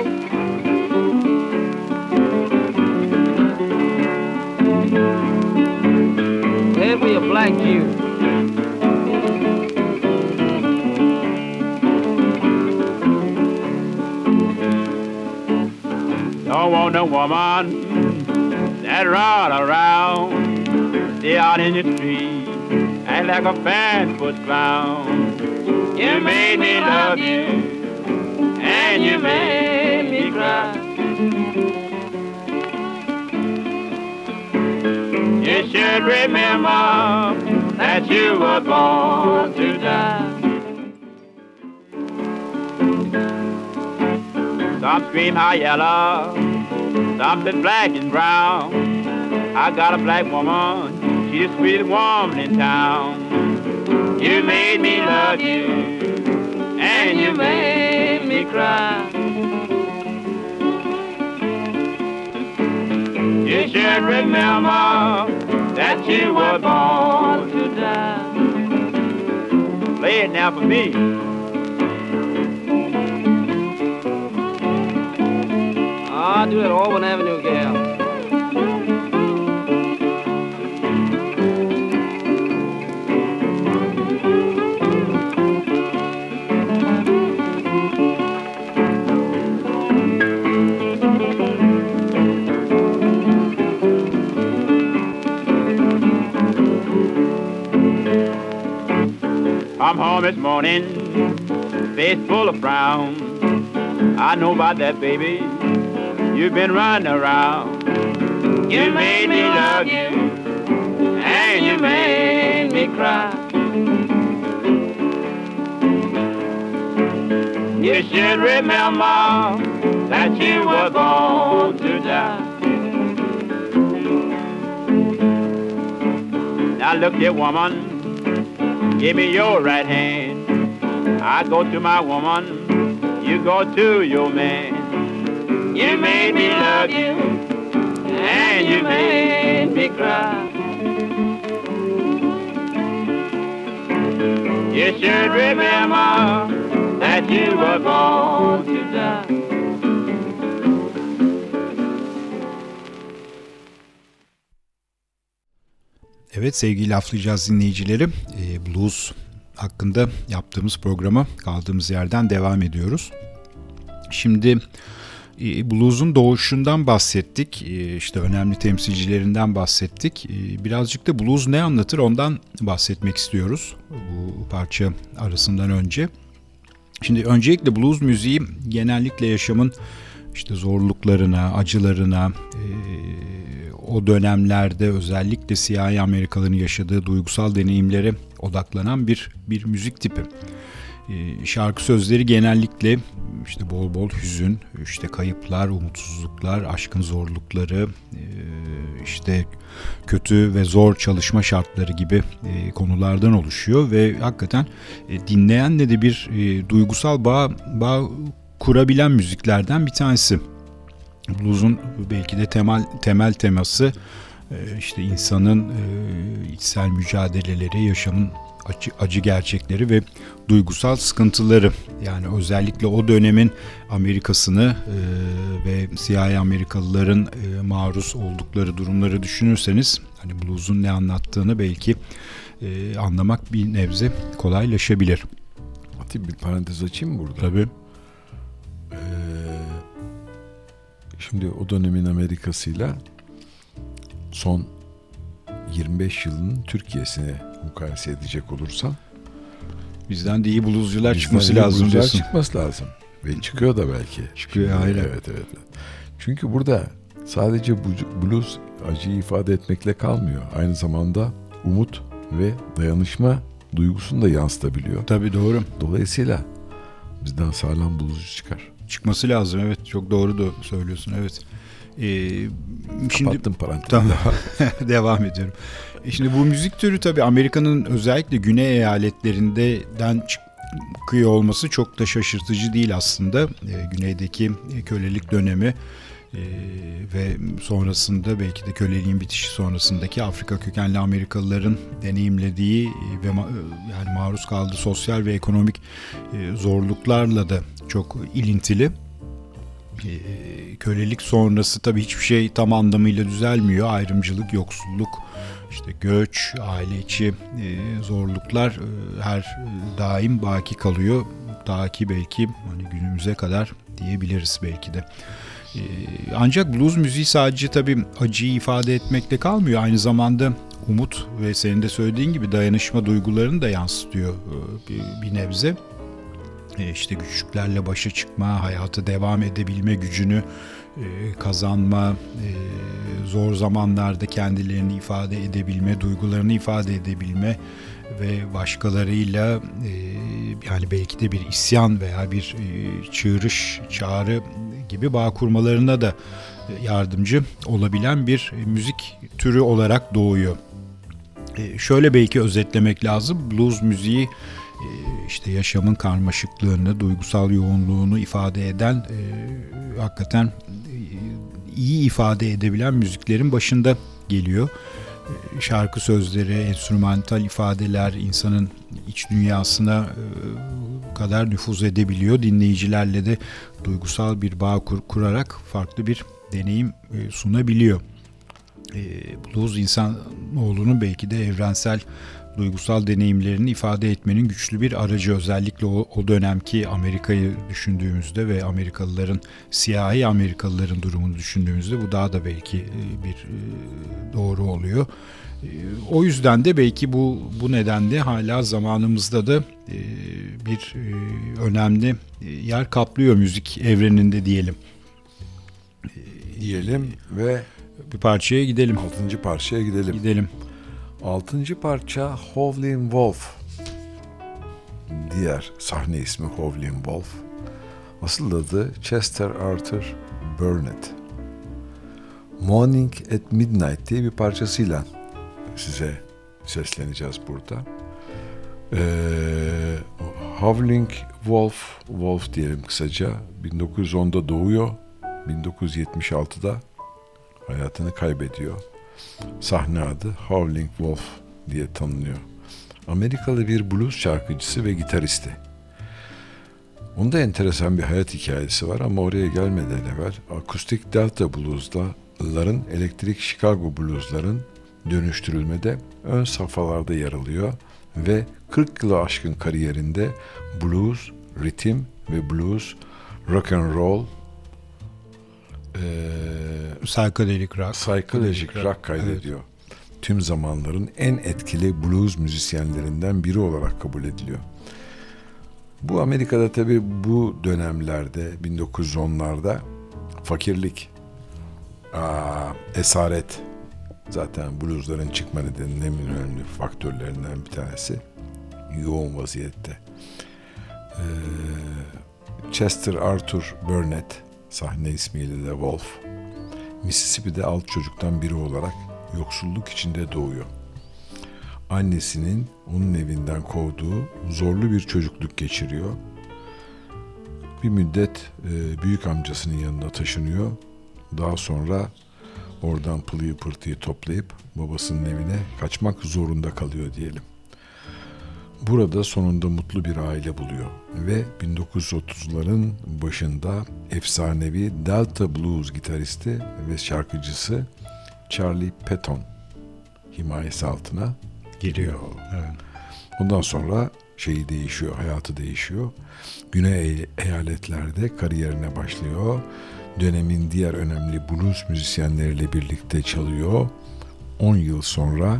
No woman that run around, stay out in the street, act like a fan foot clown. You made me love you and you made me cry. You should remember that you were born to die. Some scream high yellow, some is black and brown. I got a black woman, she's the sweetest woman in town. You made me love you, and you made me cry. You should remember that you were born to die. Play it now for me. Ah, do that Auburn Avenue gal. I'm home this morning, face full of frown. I know about that, baby. You've been running around. You made me love you, and you made me cry. You should remember that you were born to die. Now look here, woman. Give me your right hand. I go to my woman. You go to your man. You made me love you. And you made me cry. You should remember that you were born to die. Evet sevgili laflayacağız dinleyicileri. E, blues hakkında yaptığımız programa kaldığımız yerden devam ediyoruz. Şimdi blues'un doğuşundan bahsettik. İşte önemli temsilcilerinden bahsettik. Birazcık da blues ne anlatır ondan bahsetmek istiyoruz bu parça arasından önce. Şimdi öncelikle blues müziği genellikle yaşamın işte zorluklarına, acılarına, e, o dönemlerde özellikle siyahi Amerikalıların yaşadığı duygusal deneyimlere odaklanan bir bir müzik tipi. E, şarkı sözleri genellikle işte bol bol hüzün, işte kayıplar, umutsuzluklar, aşkın zorlukları, e, işte kötü ve zor çalışma şartları gibi e, konulardan oluşuyor ve hakikaten e, dinleyenle de bir e, duygusal bağ, bağ kurabilen müziklerden bir tanesi. Blues'un belki de temel temel teması işte insanın içsel mücadeleleri, yaşamın acı, acı gerçekleri ve duygusal sıkıntıları. Yani özellikle o dönemin Amerikasını e, ve siyahi Amerikalıların maruz oldukları durumları düşünürseniz hani blues'un ne anlattığını belki anlamak bir nebze kolaylaşabilir. Atayım bir parantez açayım mı burada? Tabii. Ee, şimdi o dönemin Amerika'sıyla son 25 yılının Türkiye'sine mukayese edecek olursan bizden de iyi bluescular bizden çıkması iyi lazım bluescular diyorsun. çıkması lazım. Ve çıkıyor da belki. Çıkıyor, Şimdi, aynen. Evet evet. Çünkü burada sadece blues acıyı ifade etmekle kalmıyor. Aynı zamanda umut ve dayanışma duygusunu da yansıtabiliyor. Tabii doğru. Dolayısıyla bizden sağlam bluescu çıkar. Çıkması lazım evet. Çok doğru da söylüyorsun evet. Ee, şimdi Kapattım parantezi. Tamam. devam ediyorum. E Şimdi bu müzik türü tabii Amerika'nın özellikle güney eyaletlerinden çıkıyor olması çok da şaşırtıcı değil aslında. E, güneydeki kölelik dönemi e, ve sonrasında belki de köleliğin bitişi sonrasındaki Afrika kökenli Amerikalıların deneyimlediği e, ve ma- e, yani maruz kaldığı sosyal ve ekonomik e, zorluklarla da çok ilintili. E, kölelik sonrası tabii hiçbir şey tam anlamıyla düzelmiyor. Ayrımcılık, yoksulluk, işte göç, aile içi e, zorluklar e, her daim baki kalıyor. Ta ki belki hani günümüze kadar diyebiliriz belki de. E, ancak blues müziği sadece tabii acıyı ifade etmekle kalmıyor. Aynı zamanda umut ve senin de söylediğin gibi dayanışma duygularını da yansıtıyor e, bir nebze. E, işte güçlüklerle başa çıkma, hayatı devam edebilme gücünü e, kazanma, e, zor zamanlarda kendilerini ifade edebilme, duygularını ifade edebilme ve başkalarıyla yani belki de bir isyan veya bir çığırış, çağrı gibi bağ kurmalarına da yardımcı olabilen bir müzik türü olarak doğuyor. Şöyle belki özetlemek lazım. Blues müziği işte yaşamın karmaşıklığını, duygusal yoğunluğunu ifade eden e, hakikaten iyi ifade edebilen müziklerin başında geliyor. E, şarkı sözleri, enstrümantal ifadeler insanın iç dünyasına e, kadar nüfuz edebiliyor. Dinleyicilerle de duygusal bir bağ kur, kurarak farklı bir deneyim e, sunabiliyor. Blues insanoğlunun belki de evrensel duygusal deneyimlerini ifade etmenin güçlü bir aracı özellikle o, o dönemki Amerika'yı düşündüğümüzde ve Amerikalıların siyahi Amerikalıların durumunu düşündüğümüzde bu daha da belki e, bir e, doğru oluyor. E, o yüzden de belki bu bu nedenle hala zamanımızda da bir önemli yer kaplıyor müzik evreninde diyelim. Diyelim ve bir parçaya gidelim. Altıncı parçaya gidelim. Gidelim. Altıncı parça Howlin' Wolf. Diğer sahne ismi Howlin' Wolf. Asıl adı Chester Arthur Burnett. Morning at Midnight diye bir parçasıyla size sesleneceğiz burada. Ee, Howling Wolf, Wolf diyelim kısaca. 1910'da doğuyor. 1976'da hayatını kaybediyor. Sahne adı Howling Wolf diye tanınıyor. Amerikalı bir blues şarkıcısı ve gitaristi. Onda enteresan bir hayat hikayesi var ama oraya gelmeden evvel akustik Delta blues'ların elektrik Chicago blues'ların dönüştürülmede ön safhalarda yer alıyor ve 40 yılı aşkın kariyerinde blues, ritim ve blues, rock and roll, ee, psychedelic rock, psychedelic rock, rock kaydediyor. Evet. Tüm zamanların en etkili blues müzisyenlerinden biri olarak kabul ediliyor. Bu Amerika'da tabii bu dönemlerde 1910'larda fakirlik, aa, esaret zaten bluesların çıkma nedeninin en önemli faktörlerinden bir tanesi yoğun vaziyette. Ee, Chester Arthur Burnett sahne ismiyle de Wolf, Mississippi'de alt çocuktan biri olarak yoksulluk içinde doğuyor. Annesinin onun evinden kovduğu zorlu bir çocukluk geçiriyor. Bir müddet e, büyük amcasının yanına taşınıyor. Daha sonra oradan pılıyı pırtıyı toplayıp babasının evine kaçmak zorunda kalıyor diyelim. Burada sonunda mutlu bir aile buluyor ve 1930'ların başında efsanevi Delta Blues gitaristi ve şarkıcısı Charlie Patton himayesi altına giriyor. Evet. Ondan sonra şeyi değişiyor, hayatı değişiyor. Güney eyaletlerde kariyerine başlıyor. Dönemin diğer önemli blues müzisyenleriyle birlikte çalıyor. 10 yıl sonra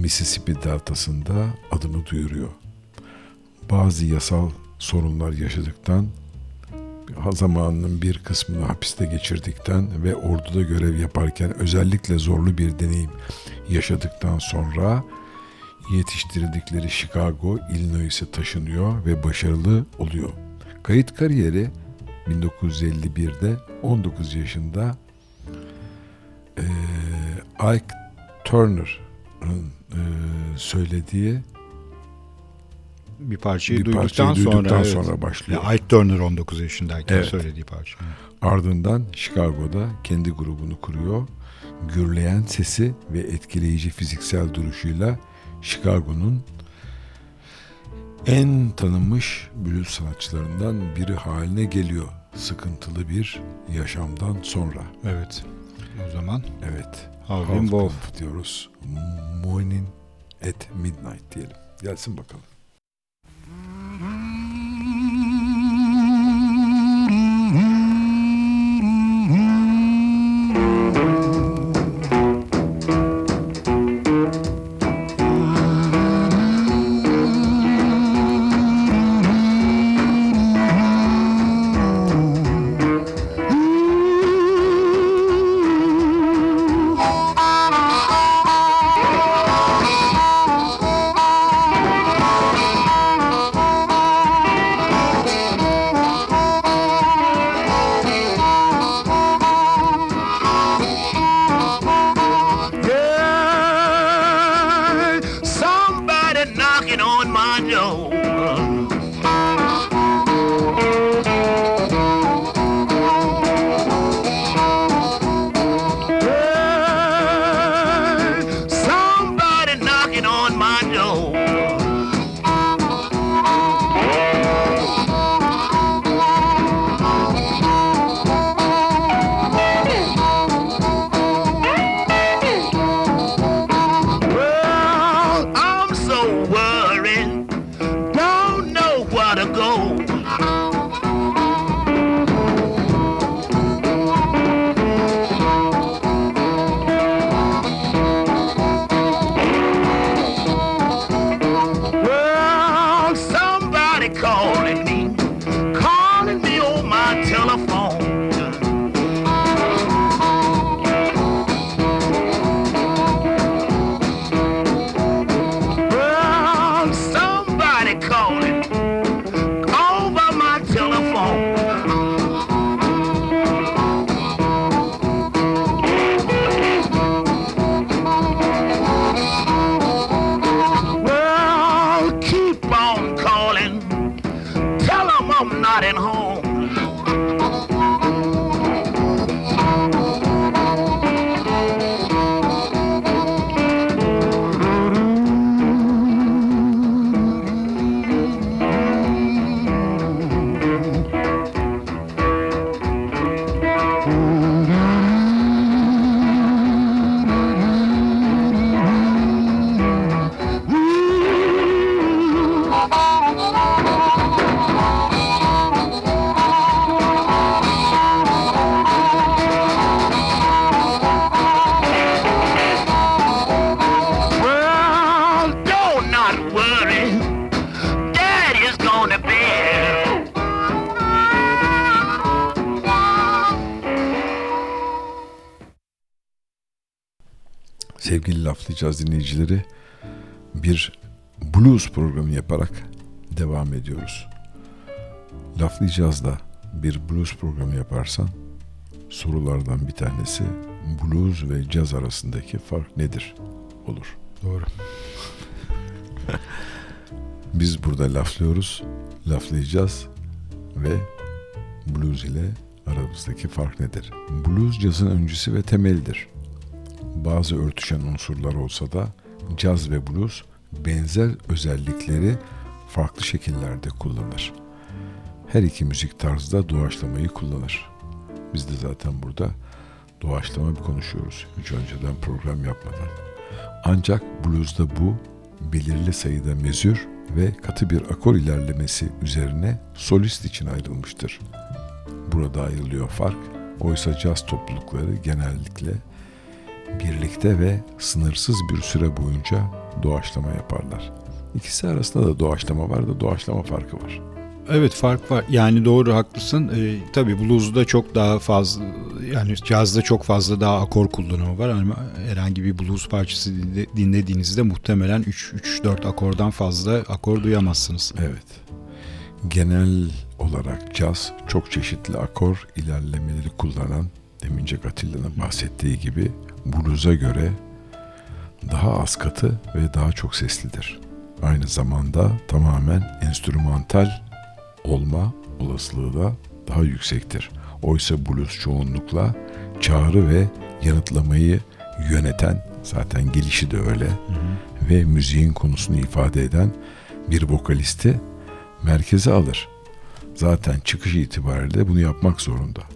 Mississippi deltasında adını duyuruyor. Bazı yasal sorunlar yaşadıktan, zamanının bir kısmını hapiste geçirdikten ve orduda görev yaparken özellikle zorlu bir deneyim yaşadıktan sonra yetiştirdikleri Chicago, Illinois'e taşınıyor ve başarılı oluyor. Kayıt kariyeri 1951'de 19 yaşında e, Ike Turner söylediği bir parçayı bir duyduktan, parçayı duyduktan sonra, sonra başlıyor. Yani Ike Turner 19 yaşındayken evet. söylediği parça. Ardından Chicago'da kendi grubunu kuruyor. Gürleyen sesi ve etkileyici fiziksel duruşuyla Chicago'nun en tanınmış blues sanatçılarından biri haline geliyor. Sıkıntılı bir yaşamdan sonra. Evet. O zaman evet. Howlin' Wolf diyoruz. Morning at Midnight diyelim. Gelsin bakalım. Laflayacağız dinleyicileri bir blues programı yaparak devam ediyoruz. Laflayacağız da bir blues programı yaparsan sorulardan bir tanesi blues ve caz arasındaki fark nedir olur. Doğru. Biz burada laflıyoruz, laflayacağız ve blues ile aramızdaki fark nedir? Blues cazın öncüsü ve temelidir. Bazı örtüşen unsurlar olsa da caz ve blues benzer özellikleri farklı şekillerde kullanır. Her iki müzik tarzı da doğaçlamayı kullanır. Biz de zaten burada doğaçlama konuşuyoruz. Hiç önceden program yapmadan. Ancak blues'da bu belirli sayıda mezür ve katı bir akor ilerlemesi üzerine solist için ayrılmıştır. Burada ayrılıyor fark. Oysa caz toplulukları genellikle birlikte ve sınırsız bir süre boyunca doğaçlama yaparlar. İkisi arasında da doğaçlama var da doğaçlama farkı var. Evet fark var. Yani doğru haklısın. Ee, tabii blues'da çok daha fazla yani cazda çok fazla daha akor kullanımı var. Ama herhangi bir blues parçası dinle- dinlediğinizde muhtemelen 3 3 4 akordan fazla akor duyamazsınız. Evet. Genel olarak caz çok çeşitli akor ilerlemeleri kullanan demince Atilla'nın bahsettiği gibi blues'a göre daha az katı ve daha çok seslidir. Aynı zamanda tamamen enstrümantal olma olasılığı da daha yüksektir. Oysa blues çoğunlukla çağrı ve yanıtlamayı yöneten zaten gelişi de öyle ve müziğin konusunu ifade eden bir vokalisti merkeze alır. Zaten çıkış itibariyle bunu yapmak zorunda.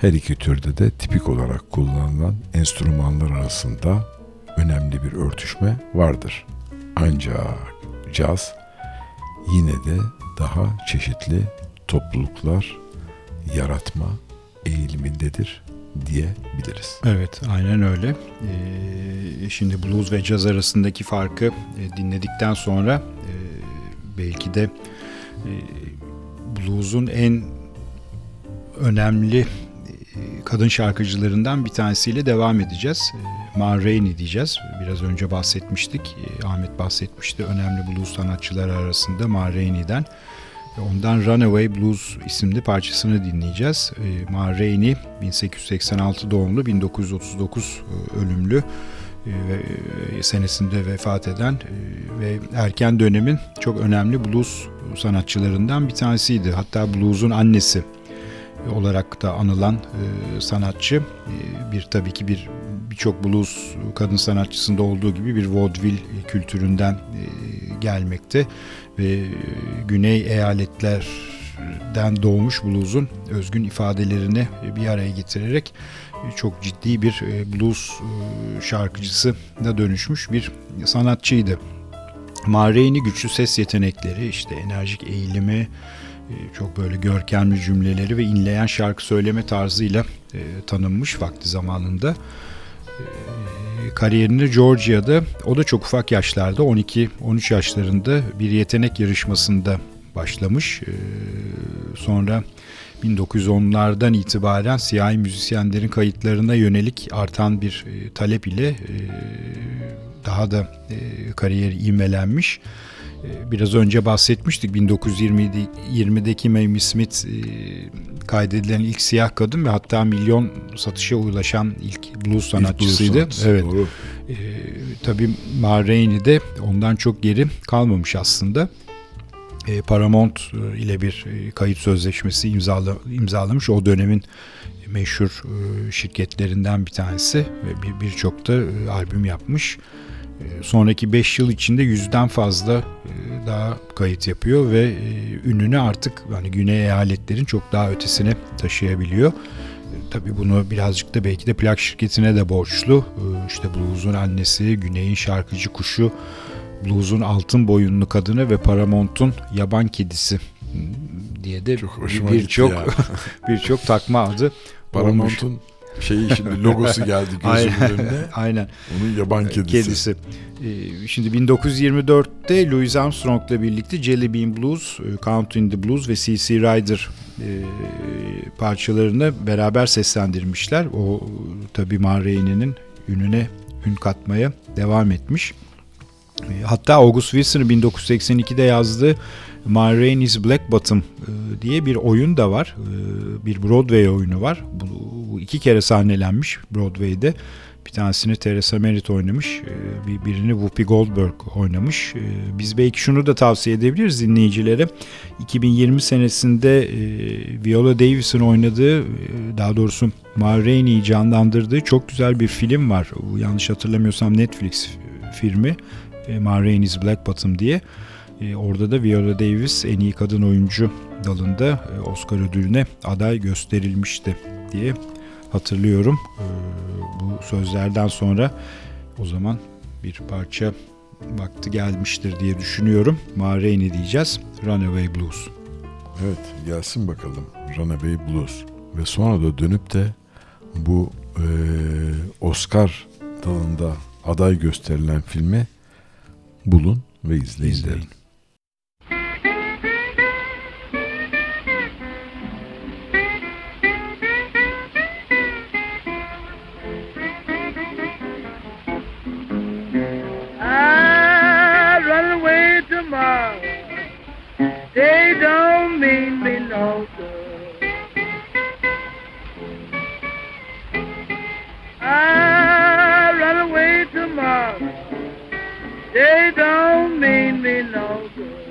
Her iki türde de tipik olarak kullanılan enstrümanlar arasında önemli bir örtüşme vardır. Ancak caz yine de daha çeşitli topluluklar yaratma eğilimindedir diyebiliriz. Evet, aynen öyle. Ee, şimdi blues ve caz arasındaki farkı e, dinledikten sonra e, belki de e, blues'un en önemli kadın şarkıcılarından bir tanesiyle devam edeceğiz. E, Ma Rainey diyeceğiz. Biraz önce bahsetmiştik. E, Ahmet bahsetmişti. Önemli blues sanatçıları arasında Ma Rainey'den. Ondan Runaway Blues isimli parçasını dinleyeceğiz. E, Ma Rainey 1886 doğumlu, 1939 e, ölümlü e, ve e, senesinde vefat eden e, ve erken dönemin çok önemli blues sanatçılarından bir tanesiydi. Hatta blues'un annesi olarak da anılan e, sanatçı e, bir tabii ki bir birçok blues kadın sanatçısında olduğu gibi bir vaudeville kültüründen e, gelmekte ve e, güney eyaletlerden doğmuş blues'un özgün ifadelerini bir araya getirerek e, çok ciddi bir e, blues e, şarkıcısına dönüşmüş bir sanatçıydı. Ma güçlü ses yetenekleri, işte enerjik eğilimi, e, çok böyle görkemli cümleleri ve inleyen şarkı söyleme tarzıyla e, tanınmış vakti zamanında. E, kariyerini Georgia'da, o da çok ufak yaşlarda, 12-13 yaşlarında bir yetenek yarışmasında başlamış. E, sonra 1910'lardan itibaren siyahi müzisyenlerin kayıtlarına yönelik artan bir e, talep ile e, daha da e, kariyeri ivmelenmiş. E, biraz önce bahsetmiştik 1920'deki Mamie Smith e, kaydedilen ilk siyah kadın ve hatta milyon satışa ulaşan ilk blues sanatçısıydı. blues sanatçısı, evet. doğru. E, tabii Ma Rainey de ondan çok geri kalmamış aslında. E, Paramount ile bir e, kayıt sözleşmesi imzala, imzalamış. O dönemin meşhur e, şirketlerinden bir tanesi ve bir birçok da e, albüm yapmış. E, sonraki 5 yıl içinde yüzden fazla e, daha kayıt yapıyor ve e, ününü artık hani güney eyaletlerin çok daha ötesine taşıyabiliyor. E, Tabii bunu birazcık da belki de plak şirketine de borçlu. İşte blues'un annesi, güneyin şarkıcı kuşu, blues'un altın boyunlu kadını ve Paramount'un yaban kedisi hmm, diye de birçok birçok takma adı. Paramount'un şeyi şimdi logosu geldi gözümün önüne. Aynen. Onun yaban kedisi. Kedisi. Ee, Şimdi 1924'te Louis Armstrong'la birlikte Jelly Bean Blues, e, Count in the Blues ve C.C. Rider e, parçalarını beraber seslendirmişler. O tabii Ma Rainey'nin ününe ün katmaya devam etmiş. E, Hatta August Wilson'ın 1982'de yazdığı Ma Rainey's Black Bottom e, diye bir oyun da var. E, Bir Broadway oyunu var. Bu iki kere sahnelenmiş Broadway'de. Bir tanesini Teresa Merritt oynamış. e, bir Birini Whoopi Goldberg oynamış. Biz belki şunu da tavsiye edebiliriz dinleyicilere. 2020 senesinde Viola Davis'in oynadığı, daha doğrusu Ma Rainey'i canlandırdığı çok güzel bir film var. Yanlış hatırlamıyorsam Netflix filmi. Ma Rainey's Black Bottom diye. E, Orada da Viola Davis en iyi kadın oyuncu dalında e, Oscar ödülüne aday gösterilmişti diye hatırlıyorum. E, Bu sözlerden sonra o zaman bir parça vakti gelmiştir diye düşünüyorum. Ma Rainey diyeceğiz. Runaway Blues. Evet gelsin bakalım Runaway Blues. Ve sonra da dönüp de bu eee, Oscar dalında aday gösterilen filmi bulun ve izleyin. İzleyin. They don't mean me no good. I run away tomorrow. They don't mean me no good.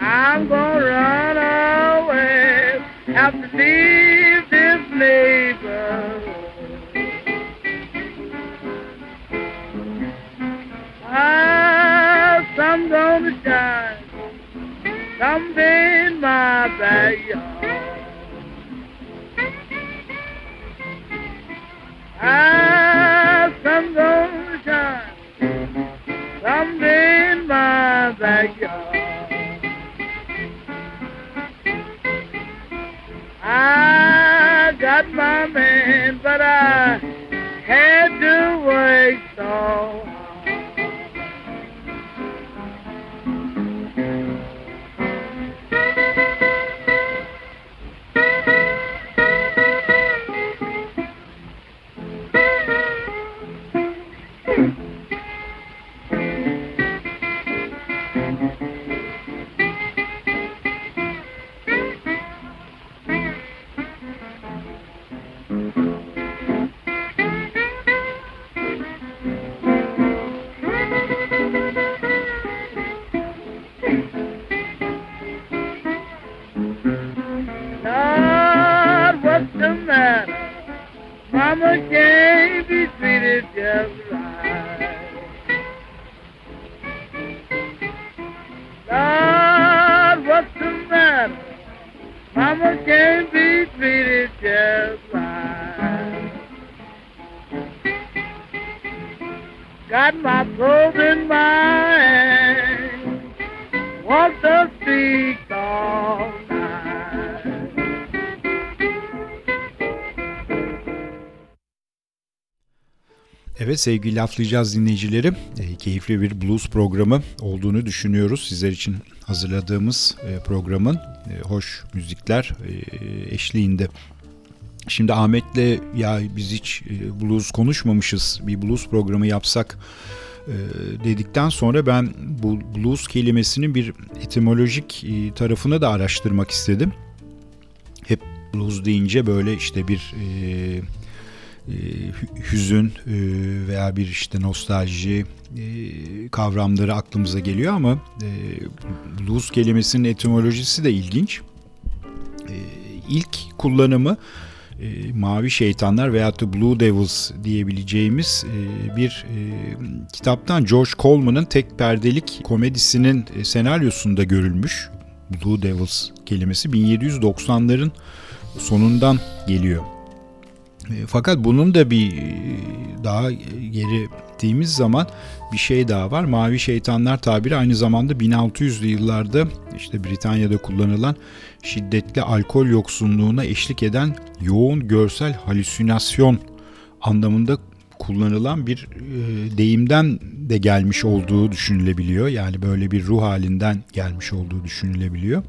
I'm gonna run away. Have to Sevgili laflayacağız dinleyicileri. E, keyifli bir blues programı olduğunu düşünüyoruz. Sizler için hazırladığımız e, programın e, hoş müzikler e, eşliğinde. Şimdi Ahmet'le ya biz hiç e, blues konuşmamışız bir blues programı yapsak e, dedikten sonra ben bu blues kelimesinin bir etimolojik e, tarafını da araştırmak istedim. Hep blues deyince böyle işte bir e, hüzün e, veya bir işte nostalji e, kavramları aklımıza geliyor ama e, blues kelimesinin etimolojisi de ilginç. İlk kullanımı mavi şeytanlar veyahut da Blue Devils diyebileceğimiz bir kitaptan George Coleman'ın tek perdelik komedisinin senaryosunda görülmüş. Blue Devils kelimesi 1790'ların sonundan geliyor. E, Fakat bunun da bir e, daha geri gittiğimiz zaman bir şey daha var. Mavi şeytanlar tabiri aynı zamanda 1600'lü yıllarda işte Britanya'da kullanılan şiddetli alkol yoksunluğuna eşlik eden yoğun görsel halüsinasyon anlamında kullanılan bir e, deyimden de gelmiş olduğu düşünülebiliyor. Yani böyle bir ruh halinden gelmiş olduğu düşünülebiliyor.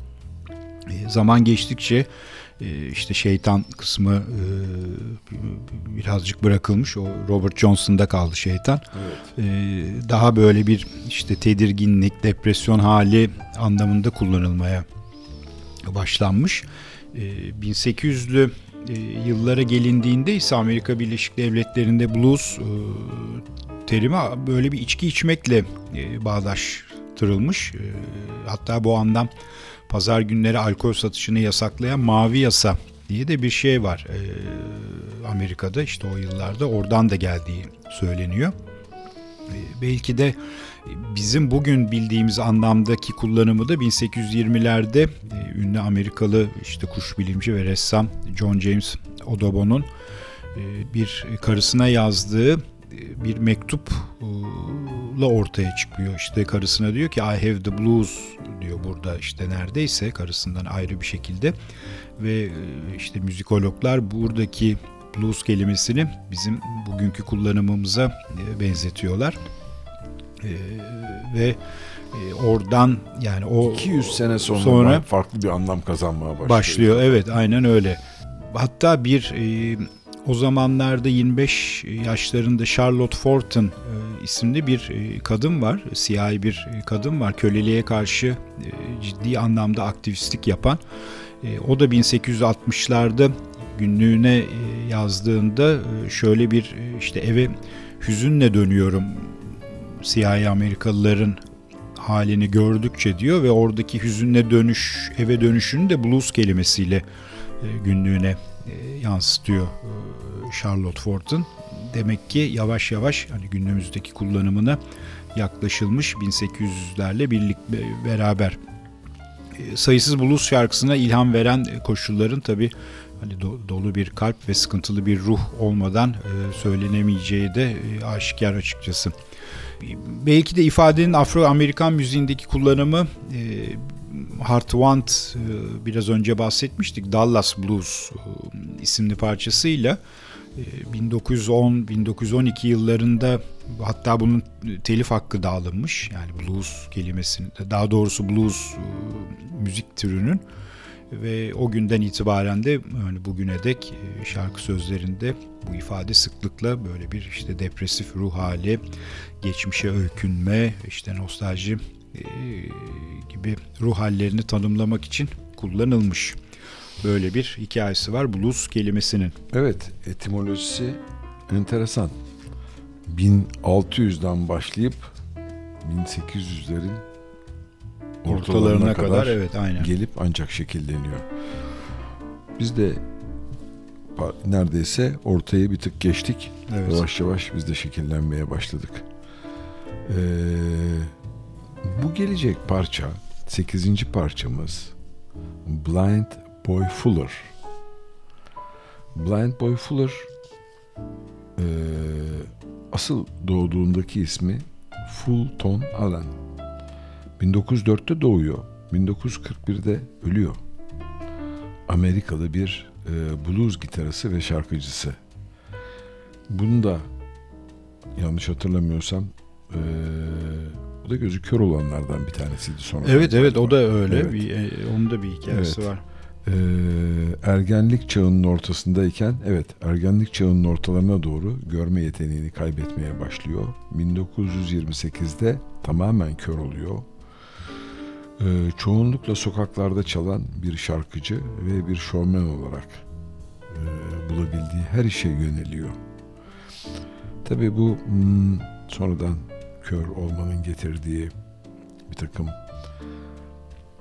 Zaman geçtikçe işte şeytan kısmı e, birazcık bırakılmış. O Robert Johnson'da kaldı şeytan. E, Daha böyle bir işte tedirginlik, depresyon hali anlamında kullanılmaya başlanmış. E, 1800'lü e, yıllara gelindiğinde ise Amerika Birleşik Devletleri'nde blues e, terimi böyle bir içki içmekle bağdaştırılmış. Hatta bu anlam pazar günleri alkol satışını yasaklayan mavi yasa diye de bir şey var e, Amerika'da işte o yıllarda oradan da geldiği söyleniyor. E, belki de bizim bugün bildiğimiz anlamdaki kullanımı da 1820'lerde e, ünlü Amerikalı işte kuş bilimci ve ressam John James Audubon'un e, bir karısına yazdığı e, bir mektupla ortaya çıkıyor. İşte karısına diyor ki I have the blues diyor burada işte neredeyse karısından ayrı bir şekilde ve e, işte müzikologlar buradaki blues kelimesini bizim bugünkü kullanımımıza e, benzetiyorlar. E, ve oradan yani o 200 sene sonra, Sonra- farklı bir anlam kazanmaya başlıyor. başlıyor. Evet aynen öyle. Hatta bir e, o zamanlarda 25 yaşlarında Charlotte Fortin e, isimli bir e, kadın var. Siyahi bir e, kadın var. Köleliğe karşı ciddi anlamda aktivistlik yapan. O da 1860'larda günlüğüne yazdığında şöyle bir işte eve hüzünle dönüyorum siyahi Amerikalıların halini gördükçe diyor ve oradaki hüzünle dönüş, eve dönüşünü de blues kelimesiyle günlüğüne yansıtıyor Charlotte Fort'un. Demek ki yavaş yavaş hani günümüzdeki kullanımına yaklaşılmış 1800'lerle birlik be- beraber. E, Sayısız blues şarkısına ilham veren e, koşulların tabi hani do- dolu bir kalp ve sıkıntılı bir ruh olmadan e, söylenemeyeceği de e, aşikar açıkçası. Belki de ifadenin Afro-Amerikan müziğindeki kullanımı e, Heart Want biraz önce bahsetmiştik. Dallas Blues isimli parçasıyla e, 1910-1912 yıllarında hatta bunun telif hakkı da alınmış. Yani blues kelimesinin daha doğrusu blues e, müzik türünün ve o günden itibaren de yani bugüne dek e, şarkı sözlerinde bu ifade sıklıkla böyle bir işte depresif ruh hali, geçmişe öykünme, işte nostalji e, gibi ruh hallerini tanımlamak için kullanılmış. Böyle bir hikayesi var blues kelimesinin. Evet, etimolojisi enteresan. 1600'den başlayıp 1800'lerin Ortalarına kadar, evet aynen. gelip ancak şekilleniyor. Biz de neredeyse ortaya bir tık geçtik. Evet. Yavaş yavaş biz de şekillenmeye başladık. Ee, bu gelecek parça, 8. parçamız Blind Boy Fuller. Blind Boy Fuller ee, asıl doğduğundaki ismi Fulton Allen. 1904'te doğuyor. 1941'de ölüyor. Amerikalı bir e, blues gitarısı ve şarkıcısı. Bunu da yanlış hatırlamıyorsam e, o da gözü kör olanlardan bir tanesiydi sonra. Evet evet o da öyle. Evet. Bir, e, onun da bir hikayesi Evet. var. Ee, ergenlik çağının ortasındayken evet ergenlik çağının ortalarına doğru görme yeteneğini kaybetmeye başlıyor. 1928'de tamamen kör oluyor. Ee, çoğunlukla sokaklarda çalan bir şarkıcı ve bir şovmen olarak e, bulabildiği her işe yöneliyor. Tabii bu hmm, sonradan kör olmanın getirdiği bir takım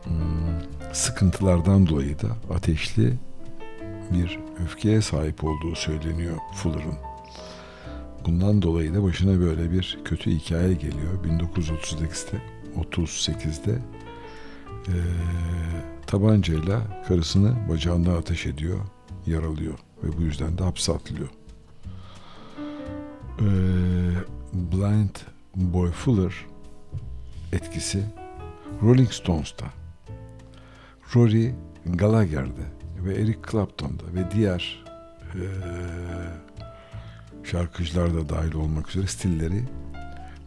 hmm, sıkıntılardan dolayı da ateşli bir öfkeye sahip olduğu söyleniyor Fuller'ın. Bundan dolayı da başına böyle bir kötü hikaye geliyor. 1938'de 38'de eee tabancayla karısını bacağından ateş ediyor, yaralıyor ve bu yüzden de hapse atılıyor. Eee, Blind Boy Fuller etkisi Rolling Stones'ta Rory Gallagher'de ve Eric Clapton'da ve diğer eee şarkıcılar da dahil olmak üzere stilleri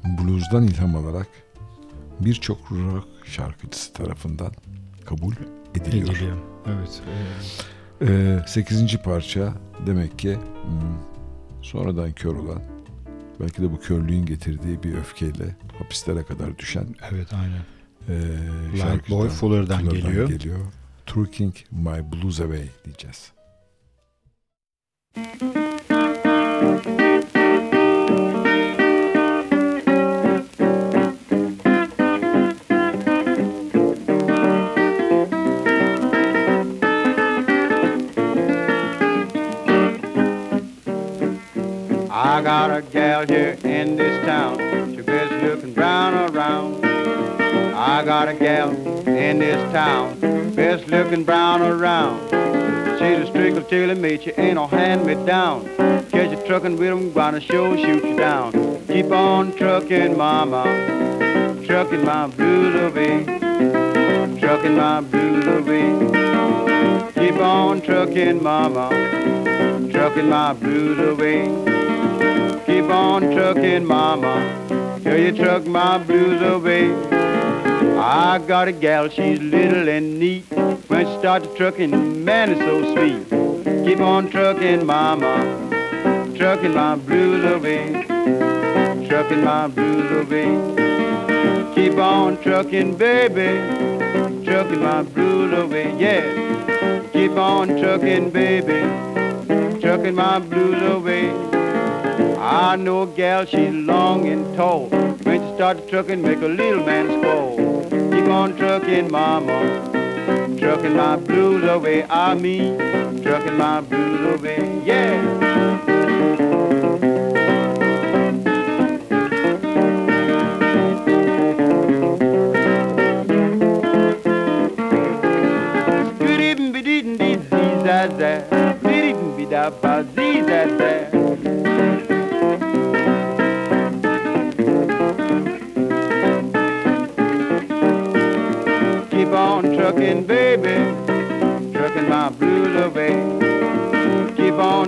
blues'dan ilham alarak birçok rock şarkıcısı tarafından kabul ediliyor. Ediliyor. Evet. e, Ee, sekizinci parça demek ki hmm, sonradan kör olan belki de bu körlüğün getirdiği bir öfkeyle hapislere kadar düşen evet aynen. Ee, Blind şarkıcıdan- Boy Fuller'dan geliyor. geliyor. Trucking My Blues Away diyeceğiz. I got a gal here in this town. Gal in this town. Best looking brown around. She's a strickle till mate. She ain't no hand me down. Catch you trucking with 'em, gonna show shoot you down. Keep on trucking, mama. Trucking my blues away. Trucking my blues away. Keep on trucking, mama. Trucking my blues away. Keep on trucking, mama, till you truck my blues away. I got a gal, she's little and neat. When she starts trucking, man, it's so sweet. Keep on trucking, mama, trucking my blues away. Trucking my blues away. Keep on trucking, baby, trucking my blues away, yeah. Keep on trucking, baby, trucking my blues away. Ah, I know a gal, she's long and tall. When she starts trucking, make a little man squall. Keep on trucking, mama. Trucking my blues away, ah, I mean, trucking my blues away, yeah.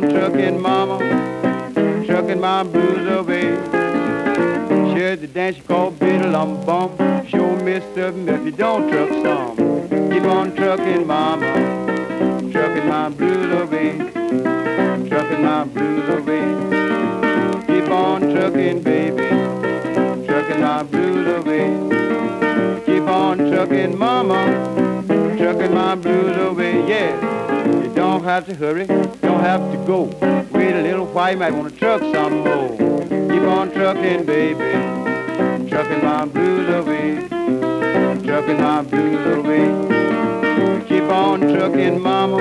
On trucking, mama, trucking my blues away. Share the dance you call biddle um bum. Show Mister if you don't truck some. Keep on trucking, mama, trucking my blues away. Trucking my blues away. Keep on trucking, baby, trucking my blues away. Keep on trucking, mama, trucking my blues away, yeah. You don't have to hurry, don't have to go. Wait a little while, you might want to truck some more. Keep on trucking, baby, trucking my blues away, trucking my blues away. Keep on trucking, mama,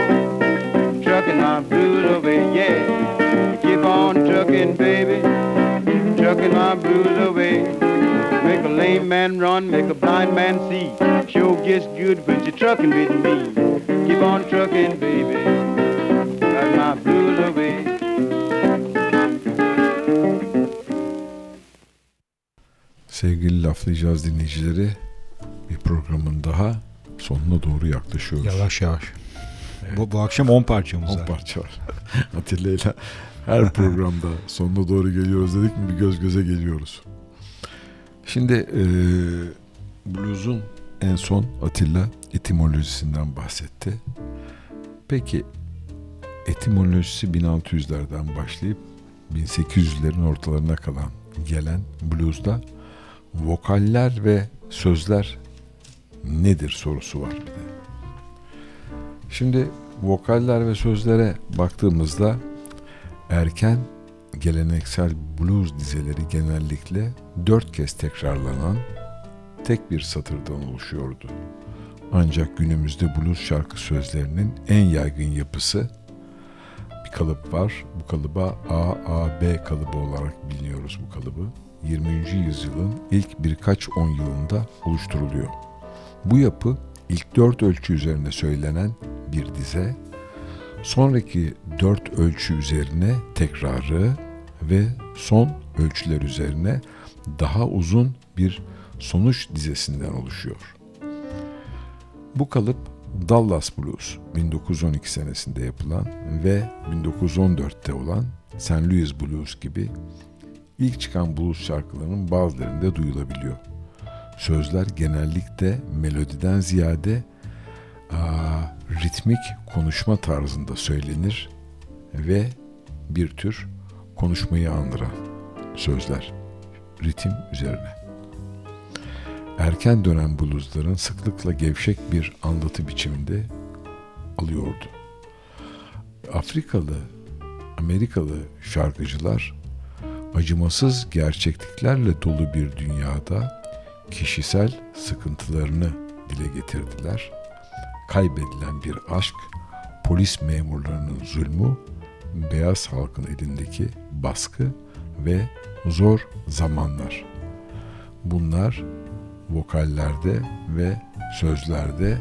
trucking my blues away, yeah. Keep on trucking, baby, trucking my blues away. Make a lame man run, make a blind man see. Sure gets good when you're trucking with me. Keep on trucking, baby. Sevgili laflayacağız dinleyicileri bir programın daha sonuna doğru yaklaşıyoruz. Yavaş yavaş. Bu, bu akşam 10 parçamız 10 var. parça var. Atilla ile her programda sonuna doğru geliyoruz dedik mi bir göz göze geliyoruz. Şimdi e, blues'un en son Atilla etimolojisinden bahsetti. Peki etimolojisi 1600'lerden başlayıp 1800'lerin ortalarına kalan gelen blues'da vokaller ve sözler nedir sorusu var bir de. Şimdi vokaller ve sözlere baktığımızda erken geleneksel blues dizeleri genellikle dört kez tekrarlanan tek bir satırdan oluşuyordu. Ancak günümüzde blues şarkı sözlerinin en yaygın yapısı bir kalıp var. Bu kalıba A, A, B kalıbı olarak biliyoruz bu kalıbı. 20. yüzyılın ilk birkaç on yılında oluşturuluyor. Bu yapı ilk dört ölçü üzerine söylenen bir dize, sonraki dört ölçü üzerine tekrarı ve son ölçüler üzerine daha uzun bir sonuç dizesinden oluşuyor. Bu kalıp Dallas Blues 1912 senesinde yapılan ve 1914'te olan St. Louis Blues gibi ilk çıkan blues şarkılarının bazılarında duyulabiliyor. Sözler genellikle melodiden ziyade aa, ritmik konuşma tarzında söylenir ve bir tür konuşmayı andıran sözler ritim üzerine. Erken dönem bluesların sıklıkla gevşek bir anlatı biçiminde alıyordu. Afrikalı, Amerikalı şarkıcılar acımasız gerçekliklerle dolu bir dünyada kişisel sıkıntılarını dile getirdiler. Kaybedilen bir aşk, polis memurlarının zulmü, beyaz halkın elindeki baskı ve zor zamanlar. Bunlar vokallerde ve sözlerde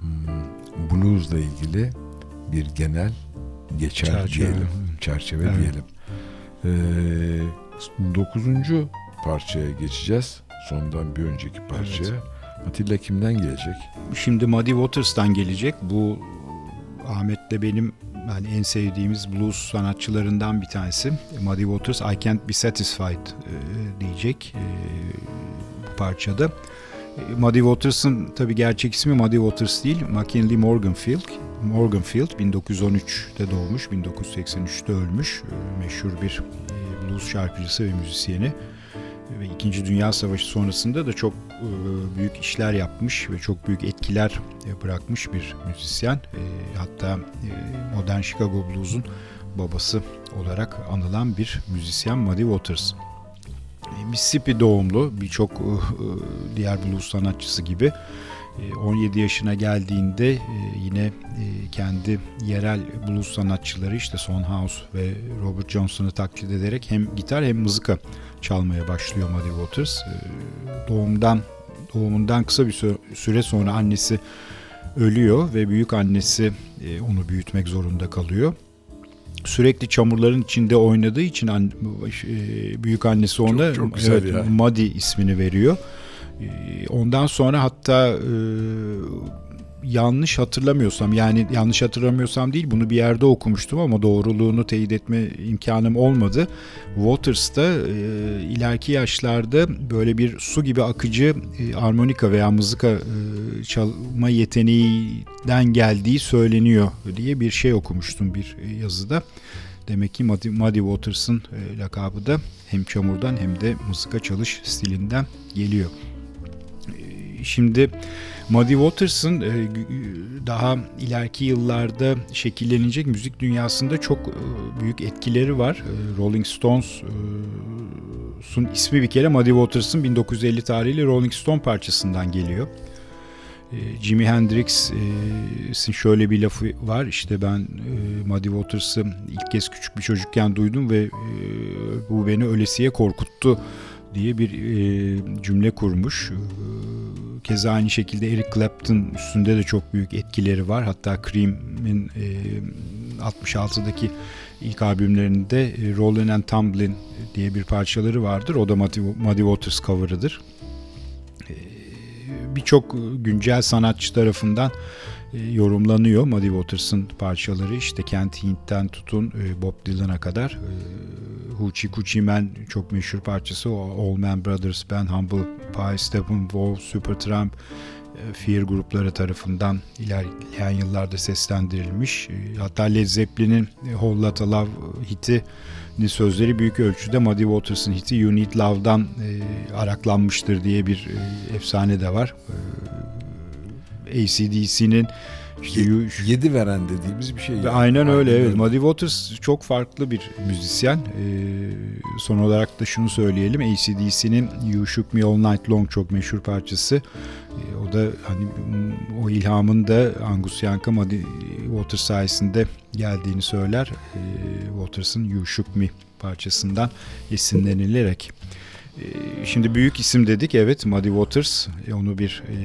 hmm, bluesla ilgili bir genel geçer Çerçeve. diyelim. Çerçeve Evet. diyelim. Ee, dokuzuncu parçaya geçeceğiz. Sondan bir önceki parçaya. Atilla kimden gelecek? Şimdi Muddy Waters'tan gelecek. Bu Ahmet'le benim yani en sevdiğimiz blues sanatçılarından bir tanesi. Muddy Waters I Can't Be Satisfied e, diyecek e, bu parçada. E, Muddy Waters'ın tabii gerçek ismi Muddy Waters değil, McKinley Morganfield. Morganfield 1913'te doğmuş, 1983'te ölmüş. E, meşhur bir e, blues şarkıcısı ve müzisyeni ve İkinci Dünya Savaşı sonrasında da çok e, büyük işler yapmış ve çok büyük etkiler e, bırakmış bir müzisyen. Hatta modern Chicago Blues'un babası olarak anılan bir müzisyen Muddy Waters. Mississippi doğumlu birçok diğer blues sanatçısı gibi 17 yaşına geldiğinde e, yine e, kendi yerel blues sanatçıları işte Son House ve Robert Johnson'ı taklit ederek hem gitar hem mızıka çalmaya başlıyor Muddy Waters. E, Doğumdan doğumundan kısa bir sü- süre sonra annesi ölüyor ve büyük annesi e, onu büyütmek zorunda kalıyor. Sürekli çamurların içinde oynadığı için büyük annesi ona çok güzel evet. Muddy ismini veriyor. E, Ondan sonra hatta e, yanlış hatırlamıyorsam yani yanlış hatırlamıyorsam değil bunu bir yerde okumuştum ama doğruluğunu teyit etme imkanım olmadı. Waters'ta e, ileriki yaşlarda böyle bir su gibi akıcı e, armonika veya mızıka e, çalma yeteneğinden geldiği söyleniyor diye bir şey okumuştum bir e, yazıda. Demek ki Muddy, Muddy Waters'ın e, lakabı da hem çamurdan hem de mızıka çalış stilinden geliyor. Şimdi Muddy Waters'ın e, daha ileriki yıllarda şekillenecek müzik dünyasında çok e, büyük etkileri var. E, Rolling Stones'un ismi bir kere Muddy Waters'ın 1950 tarihli Rolling Stone parçasından geliyor. Jimi Hendrix'in şöyle bir lafı var. İşte ben Muddy Waters'ı ilk kez küçük bir çocukken duydum ve bu beni ölesiye korkuttu diye bir e, cümle kurmuş. E, Keza aynı şekilde Eric Clapton üstünde de çok büyük etkileri var. Hatta Cream'in e, 66'daki ilk albümlerinde e, Rollin' and Tumblin' diye bir parçaları vardır. O da Muddy, Waters cover'ıdır. E, Birçok güncel sanatçı tarafından yorumlanıyor Muddy Waters'ın parçaları. İşte Kent Hint'ten tutun e, Bob Dylan'a kadar. E, Hoochie Coochie Man çok meşhur parçası. All Man Brothers Band, Humble Pie, Steppenwolf, Supertramp, e, Fear grupları tarafından ilerleyen yıllarda seslendirilmiş. E, Hatta Led Zeppelin'in Whole Lotta Love hiti sözleri büyük ölçüde Muddy Waters'ın hiti You Need Love'dan e, araklanmıştır diye bir e, efsane de var. ACDC'nin işte Ye- yedi veren dediğimiz bir şey. yani. aynen öyle evet. öyle. Muddy Waters çok farklı bir müzisyen. Ee, son olarak da şunu söyleyelim. ACDC'nin You Shook Me All Night Long çok meşhur parçası. Ee, o da hani o ilhamın da Angus Young'a Muddy Waters sayesinde geldiğini söyler. Ee, Waters'ın You Shook Me parçasından esinlenilerek. Şimdi büyük isim dedik evet Muddy Waters E, onu bir e,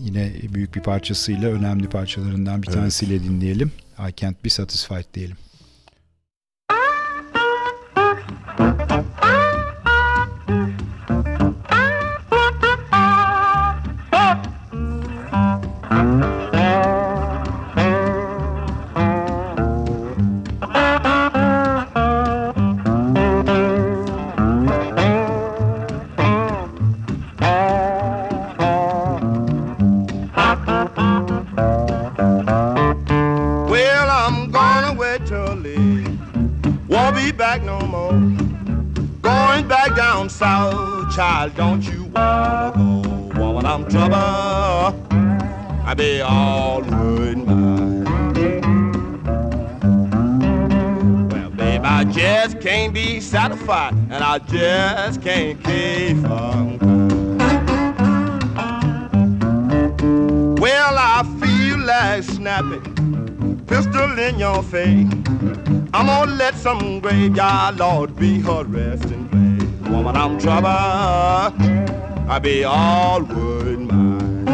yine büyük bir parçasıyla önemli parçalarından bir Evet. tanesiyle dinleyelim. I Can't Be Satisfied diyelim. Be all worried mine.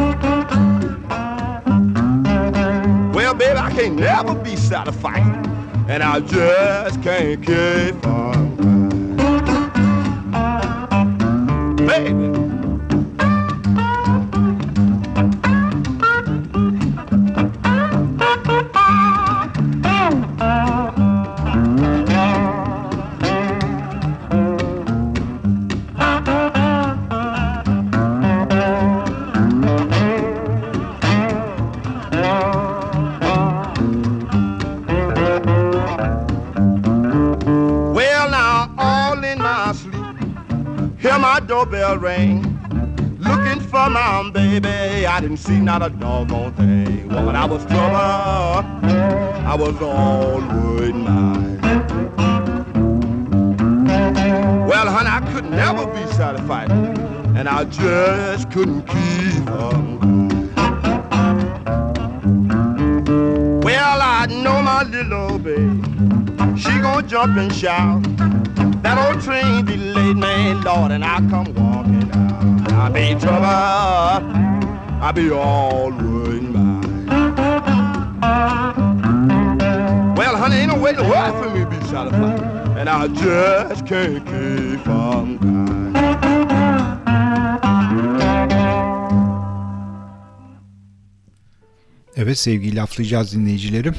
Well, baby, I can't never be satisfied, and I just can't keep on. Was. Well, honey, I could never be satisfied, and I just couldn't keep on. Well, I know my little baby. She gonna jump and shout. That old train delayed me, Lord, and I come walking out. I be trouble. I be all to be satisfied. And I just can't keep on crying. Evet sevgili laflayacağız dinleyicilerim.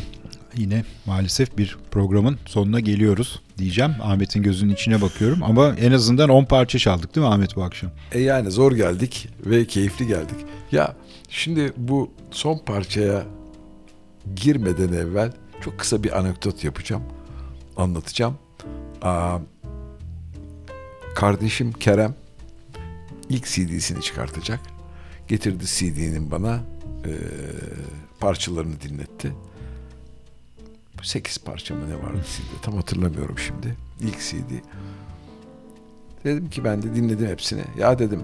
Yine maalesef bir programın sonuna geliyoruz diyeceğim. Ahmet'in gözünün içine bakıyorum ama en azından 10 parça çaldık değil mi Ahmet bu akşam? E yani zor geldik ve keyifli geldik. Ya şimdi bu son parçaya girmeden evvel çok kısa bir anekdot yapacağım. Anlatacağım. Aa, kardeşim Kerem ilk CD'sini çıkartacak. Getirdi CD'nin bana e, parçalarını dinletti. 8 parça mı ne vardı CD? Tam hatırlamıyorum şimdi. İlk CD. Dedim ki ben de dinledim hepsini. Ya dedim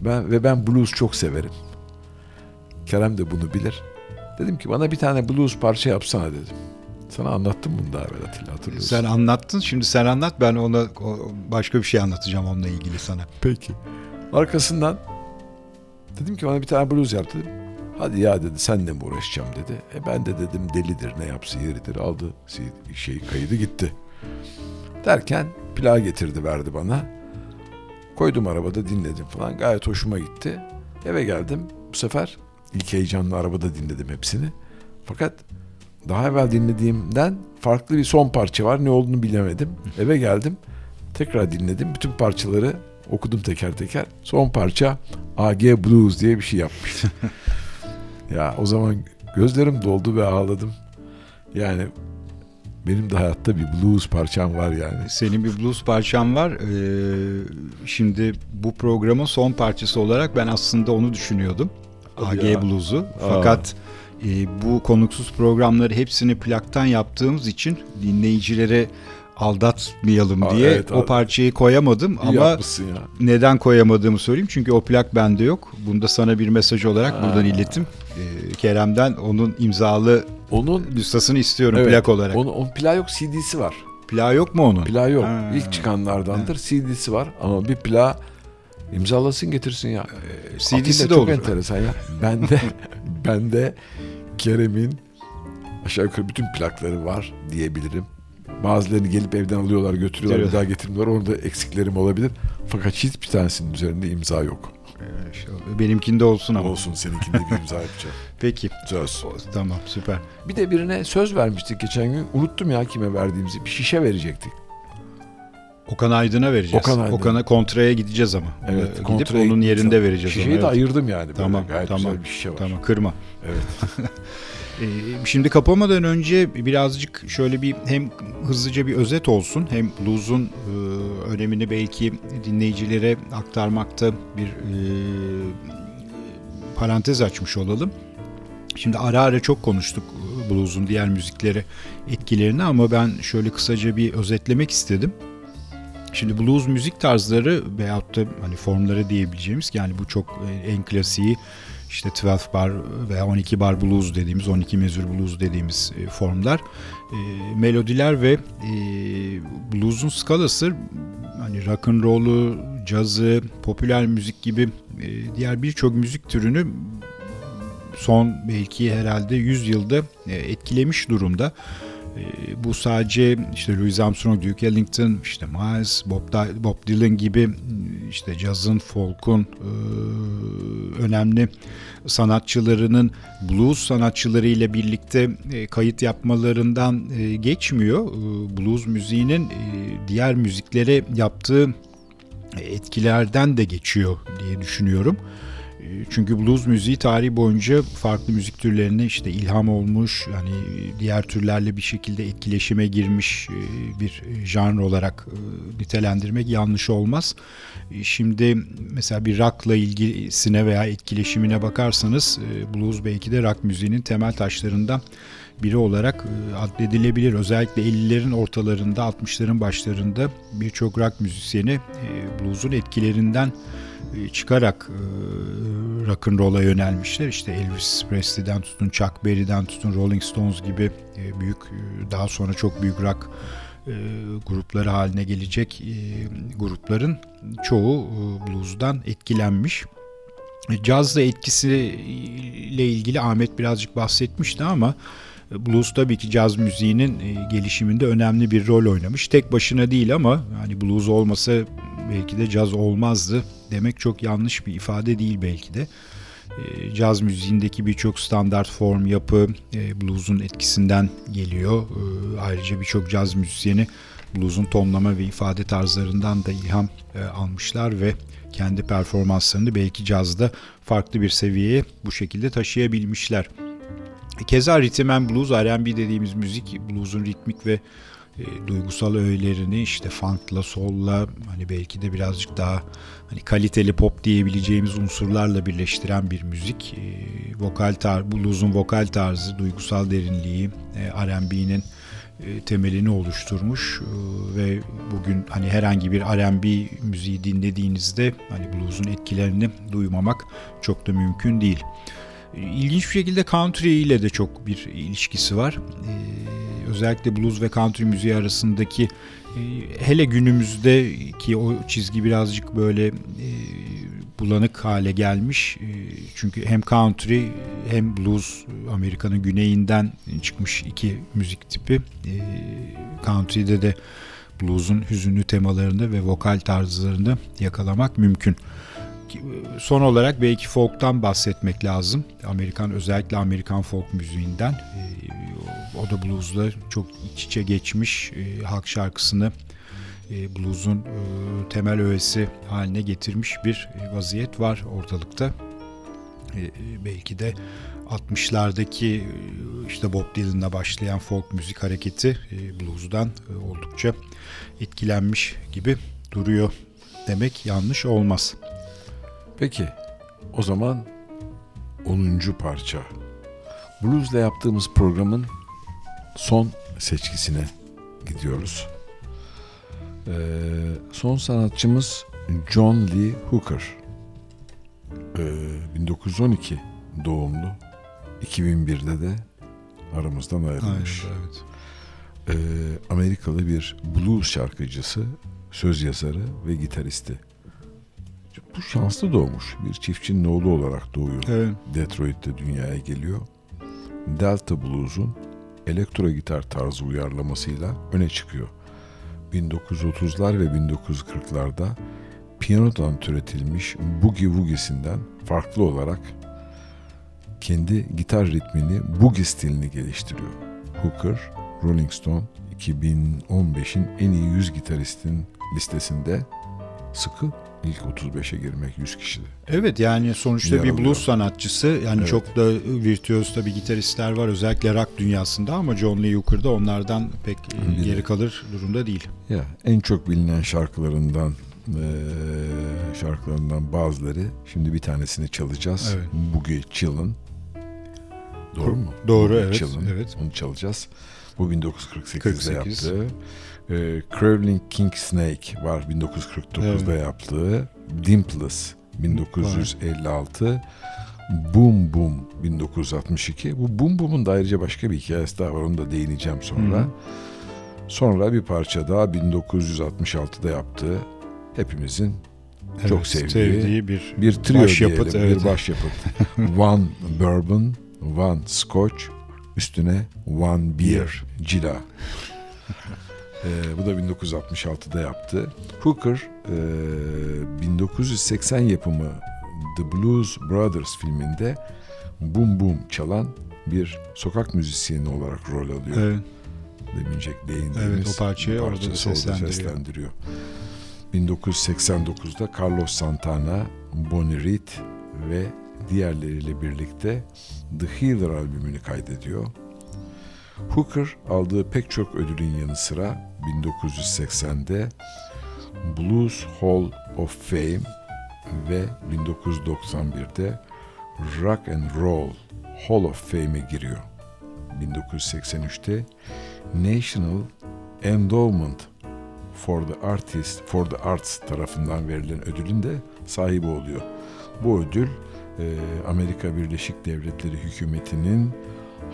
ben ve ben blues çok severim. Kerem de bunu bilir. Dedim ki bana bir tane blues parça yapsana dedim. Sana anlattım bunu daha evvel Atilla hatırlıyorsun. Sen anlattın şimdi sen anlat ben ona başka bir şey anlatacağım onunla ilgili sana. Peki. Arkasından dedim ki bana bir tane blues yap dedim. Hadi ya dedi senle mi uğraşacağım dedi. E ben de dedim delidir ne yapsa yeridir. Aldı şey kaydı gitti. Derken plağı getirdi verdi bana. Koydum arabada dinledim falan. Gayet hoşuma gitti. Eve geldim. Bu sefer ilk heyecanlı arabada dinledim hepsini. Fakat daha evvel dinlediğimden farklı bir son parça var. Ne olduğunu bilemedim. Eve geldim. Tekrar dinledim. Bütün parçaları okudum teker teker. Son parça AG Blues diye bir şey yapmış. ya o zaman gözlerim doldu ve ağladım. Yani benim de hayatta bir blues parçam var yani. Senin bir blues parçan var. Ee, şimdi bu programın son parçası olarak ben aslında onu düşünüyordum. Hadi AG ya. Blues'u. Fakat e, bu konuksuz programları hepsini plaktan yaptığımız için dinleyicilere aldatmayalım Aa, diye evet o abi. parçayı koyamadım İyi ama ya. neden koyamadığımı söyleyeyim çünkü o plak bende yok. Bunu da sana bir mesaj olarak buradan iletim. Ee, Kerem'den onun imzalı Onun nüshasını istiyorum evet, plak olarak. Onun, onun plağı yok CD'si var. Plağı yok mu onun? Plağı yok. Ha. İlk çıkanlardandır. CD'si var ama bir plağı imzalasın getirsin ya. CD'si Atilla de çok olur. enteresan ya. Ben de ben de Kerem'in aşağı yukarı bütün plakları var diyebilirim. Bazılarını gelip evden alıyorlar, götürüyorlar, bir daha getirmiyorlar. Orada eksiklerim olabilir. Fakat hiçbir tanesinin üzerinde imza yok. Benimkinde olsun ama. Olsun seninkinde bir imza yapacağım. Peki. Söz. Tamam süper. Bir de birine söz vermiştik geçen gün. Unuttum ya kime verdiğimizi. Bir şişe verecektik. Okan Aydın'a vereceğiz. Okan Aydın. Okan'a kontraya gideceğiz ama. Evet. Ee, Gidip kontraya onun yerinde gideceğim. vereceğiz Şişeyi de evet. ayırdım yani. Böyle Tamam, Gayet tamam. güzel bir şişe var. Tamam kırma. Evet. Ee, şimdi kapamadan önce birazcık şöyle bir hem hızlıca bir özet olsun hem blues'un e, önemini belki dinleyicilere aktarmakta bir e, parantez açmış olalım. Şimdi ara ara çok konuştuk e, blues'un diğer müziklere etkilerini ama ben şöyle kısaca bir özetlemek istedim. Şimdi blues müzik tarzları veyahut da hani formları diyebileceğimiz yani bu çok e, en klasiği işte 12 bar veya 12 bar blues dediğimiz 12 mezur blues dediğimiz e, formlar e, melodiler ve e, blues'un skalası hani rock and roll'u, cazı, popüler müzik gibi e, diğer birçok müzik türünü son belki herhalde 100 yılda e, etkilemiş durumda. E, Bu sadece işte Louis Armstrong, Duke Ellington, işte Miles, Bob, Bob Dylan gibi işte cazın, folk'un e, önemli sanatçılarının blues sanatçılarıyla birlikte e, kayıt yapmalarından e, geçmiyor. E, Blues müziğinin e, diğer müziklere yaptığı etkilerden de geçiyor diye düşünüyorum. E, Çünkü blues müziği tarihi boyunca farklı müzik türlerine işte ilham olmuş, yani diğer türlerle bir şekilde etkileşime girmiş e, bir janr olarak e, nitelendirmek yanlış olmaz. E, Şimdi mesela bir rock'la ilgisine veya etkileşimine bakarsanız blues belki de rock müziğinin temel taşlarından biri olarak addedilebilir. Özellikle 50'lerin ortalarında, 60'ların başlarında birçok rock müzisyeni blues'un etkilerinden çıkarak e, rock and roll'a yönelmişler. İşte Elvis Presley'den tutun, Chuck Berry'den tutun, Rolling Stones gibi e, büyük e, daha sonra çok büyük rock e, grupları haline gelecek e, grupların çoğu e, blues'dan etkilenmiş. E, Cazla etkisiyle ilgili Ahmet birazcık bahsetmişti ama blues tabii ki caz müziğinin e, gelişiminde önemli bir rol oynamış. Tek başına değil ama hani blues olmasa belki de caz olmazdı demek çok yanlış bir ifade değil belki de. E, Caz müziğindeki birçok standart form, yapı e, blues'un etkisinden geliyor. Ayrıca birçok caz müzisyeni blues'un tonlama ve ifade tarzlarından da ilham almışlar ve kendi performanslarını belki cazda farklı bir seviyeye bu şekilde taşıyabilmişler. Keza rhythm and blues, R&B dediğimiz müzik blues'un ritmik ve e, duygusal öğelerini işte funk'la, soul'la hani belki de birazcık daha hani kaliteli pop diyebileceğimiz unsurlarla birleştiren bir müzik. E, vokal tar blues'un vokal tarzı, duygusal derinliği, e, R&B'nin e, temelini oluşturmuş e, ve bugün hani herhangi bir R&B müziği dinlediğinizde hani blues'un etkilerini duymamak çok da mümkün değil. İlginç bir şekilde country ile de çok bir ilişkisi var. Ee, özellikle blues ve country müziği arasındaki e, hele günümüzde ki o çizgi birazcık böyle e, bulanık hale gelmiş. E, çünkü hem country hem blues Amerika'nın güneyinden çıkmış iki müzik tipi. E, country'de de blues'un hüzünlü temalarını ve vokal tarzlarını yakalamak mümkün. Son olarak belki folk'tan bahsetmek lazım. Amerikan özellikle Amerikan folk müziğinden. E, o da blues'la çok iç içe geçmiş e, halk şarkısını e, blues'un temel öğesi haline getirmiş bir vaziyet var ortalıkta. Belki de 60'lardaki işte Bob Dylan'la başlayan folk müzik hareketi blues'dan oldukça etkilenmiş gibi duruyor demek yanlış olmaz. Peki o zaman 10. parça. Blues'la yaptığımız programın son seçkisine gidiyoruz. Ee, son sanatçımız John Lee Hooker. Ee, 1912 doğumlu. 2001'de de aramızdan ayrılmış. Aynen, evet. Ee, Amerikalı bir blues şarkıcısı, söz yazarı ve gitaristi. Bu şanslı doğmuş. Bir çiftçinin oğlu olarak doğuyor. Evet. Detroit'te dünyaya geliyor. Delta Blues'un elektro gitar tarzı uyarlamasıyla öne çıkıyor. 1930'lar ve 1940'larda piyanodan türetilmiş boogie woogie'sinden farklı olarak kendi gitar ritmini boogie stilini geliştiriyor. Hooker, Rolling Stone 2015'in en iyi 100 gitaristin listesinde sıkı ilk 35'e girmek 100 kişide. Evet yani sonuçta Yer bir blues sanatçısı. Yani Evet. çok da virtüöz tabii gitaristler var özellikle rock dünyasında ama John Lee Hooker da onlardan pek Biri. geri kalır durumda değil. Ya en çok bilinen şarkılarından şarkılarından bazıları. Şimdi bir tanesini çalacağız. Evet. Boogie Chillin. Doğru mu? Doğru, Boogie evet, Chillin. evet. Onu çalacağız. Bu 1948'de 48. yaptığı. Eee Craveling King Snake var 1949'da yaptığı. Dimpless 1956. Boom Boom 1962. Bu Boom Boom'un da ayrıca başka bir hikayesi daha var. Onu da değineceğim sonra. Hı. Sonra bir parça daha 1966'da yaptığı hepimizin çok Evet, sevdiği, bir, bir trio başyapıt, diyelim, evet. bir başyapıt. one bourbon, one scotch, üstüne one beer, cila. Ee, bu da 1966'da yaptı. Hooker e, 1980 yapımı The Blues Brothers filminde Boom Boom çalan bir sokak müzisyeni olarak rol alıyor. Evet. Demincek değindiğimiz Evet, o parçayı orada parçası seslendiriyor. seslendiriyor. 1989'da Carlos Santana, Bonnie Raitt ve diğerleriyle birlikte The Healer albümünü kaydediyor. Hooker aldığı pek çok ödülün yanı sıra 1980'de Blues Hall of Fame ve 1991'de Rock and Roll Hall of Fame'e giriyor. 1983'te National Endowment for the Artist for the Arts tarafından verilen ödülün de sahibi oluyor. Bu ödül Amerika Birleşik Devletleri hükümetinin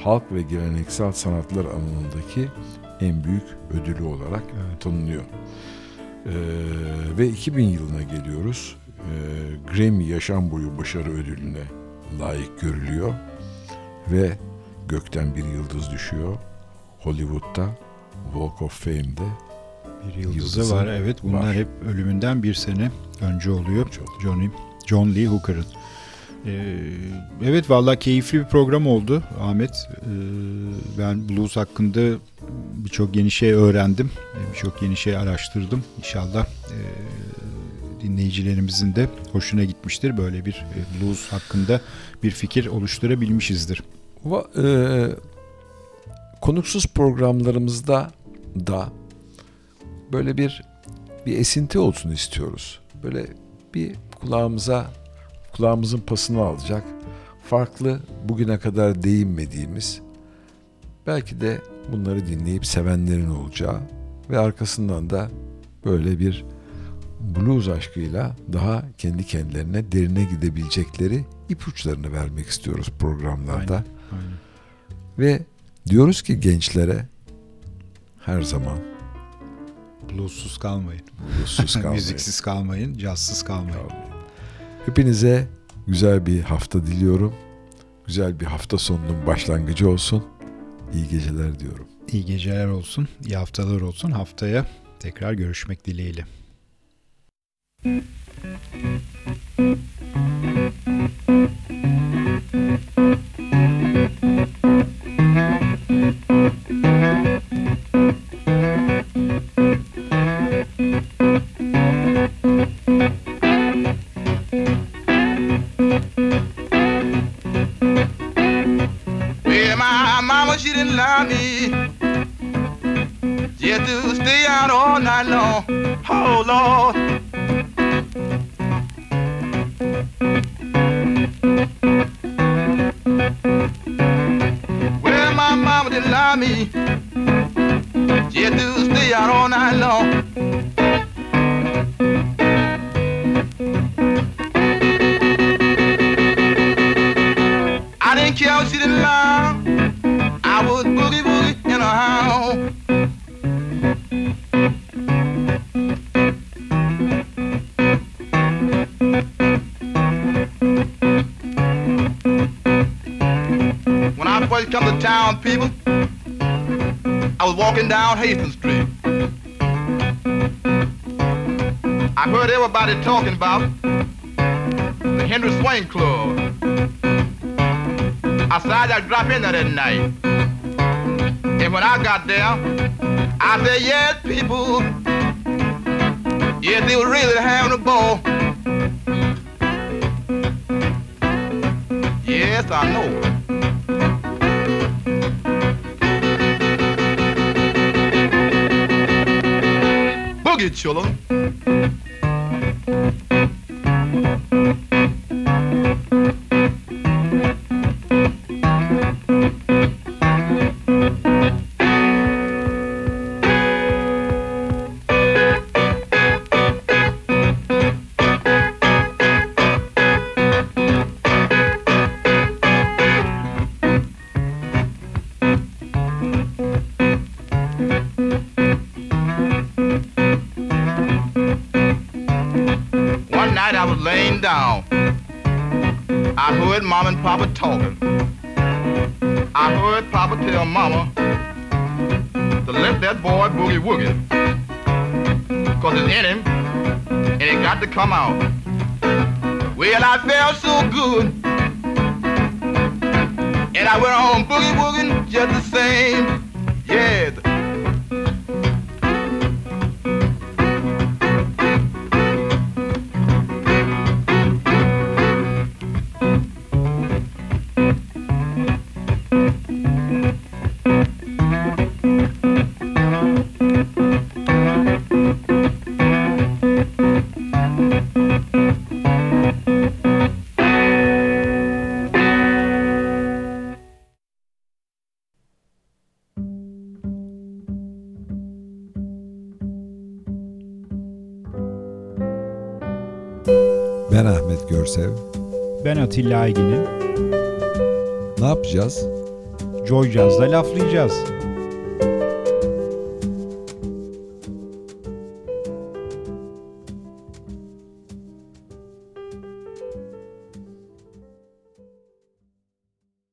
halk ve geleneksel sanatlar alanındaki en büyük ödülü olarak tanınıyor. E, ve 2000 yılına geliyoruz. E, Grammy Yaşam Boyu Başarı Ödülüne layık görülüyor ve gökten bir yıldız düşüyor. Hollywood'da Walk of Fame'de Bir yıldızı, Yıldızı var. Evet bunlar var. hep ölümünden bir sene önce oluyor. Önce oluyor. Johnny, John Lee Hooker'ın. Ee, evet vallahi keyifli bir program oldu Ahmet. Ee, ben blues hakkında birçok yeni şey öğrendim. Ee, Birçok yeni şey araştırdım. İnşallah e, dinleyicilerimizin de hoşuna gitmiştir. Böyle bir e, blues hakkında bir fikir oluşturabilmişizdir. Va- e, konuksuz programlarımızda da böyle bir bir esinti olsun istiyoruz. Böyle bir kulağımıza kulağımızın pasını alacak farklı bugüne kadar değinmediğimiz belki de bunları dinleyip sevenlerin olacağı ve arkasından da böyle bir blues aşkıyla daha kendi kendilerine derine gidebilecekleri ipuçlarını vermek istiyoruz programlarda. Aynen, aynen. Ve diyoruz ki gençlere her zaman Bluessuz kalmayın. bluessuz kalmayın. Müziksiz kalmayın, cazsız kalmayın. kalmayın. Hepinize güzel bir hafta diliyorum. Güzel bir hafta sonunun başlangıcı olsun. İyi geceler diyorum. İyi geceler olsun, iyi haftalar olsun. Haftaya tekrar görüşmek dileğiyle. Well, lie me. Just to stay out all night long. Oh, Lord. Well, my mama didn't lie me. Just to stay out all night long. Come to town, people, I was walking down Hastings Street. I heard everybody talking about the Henry Swain Club. I decided I'd drop in there that night. And when I got there, I said, yes, people, yes, they were really having a ball. Yes, I know. Boogie chillin'.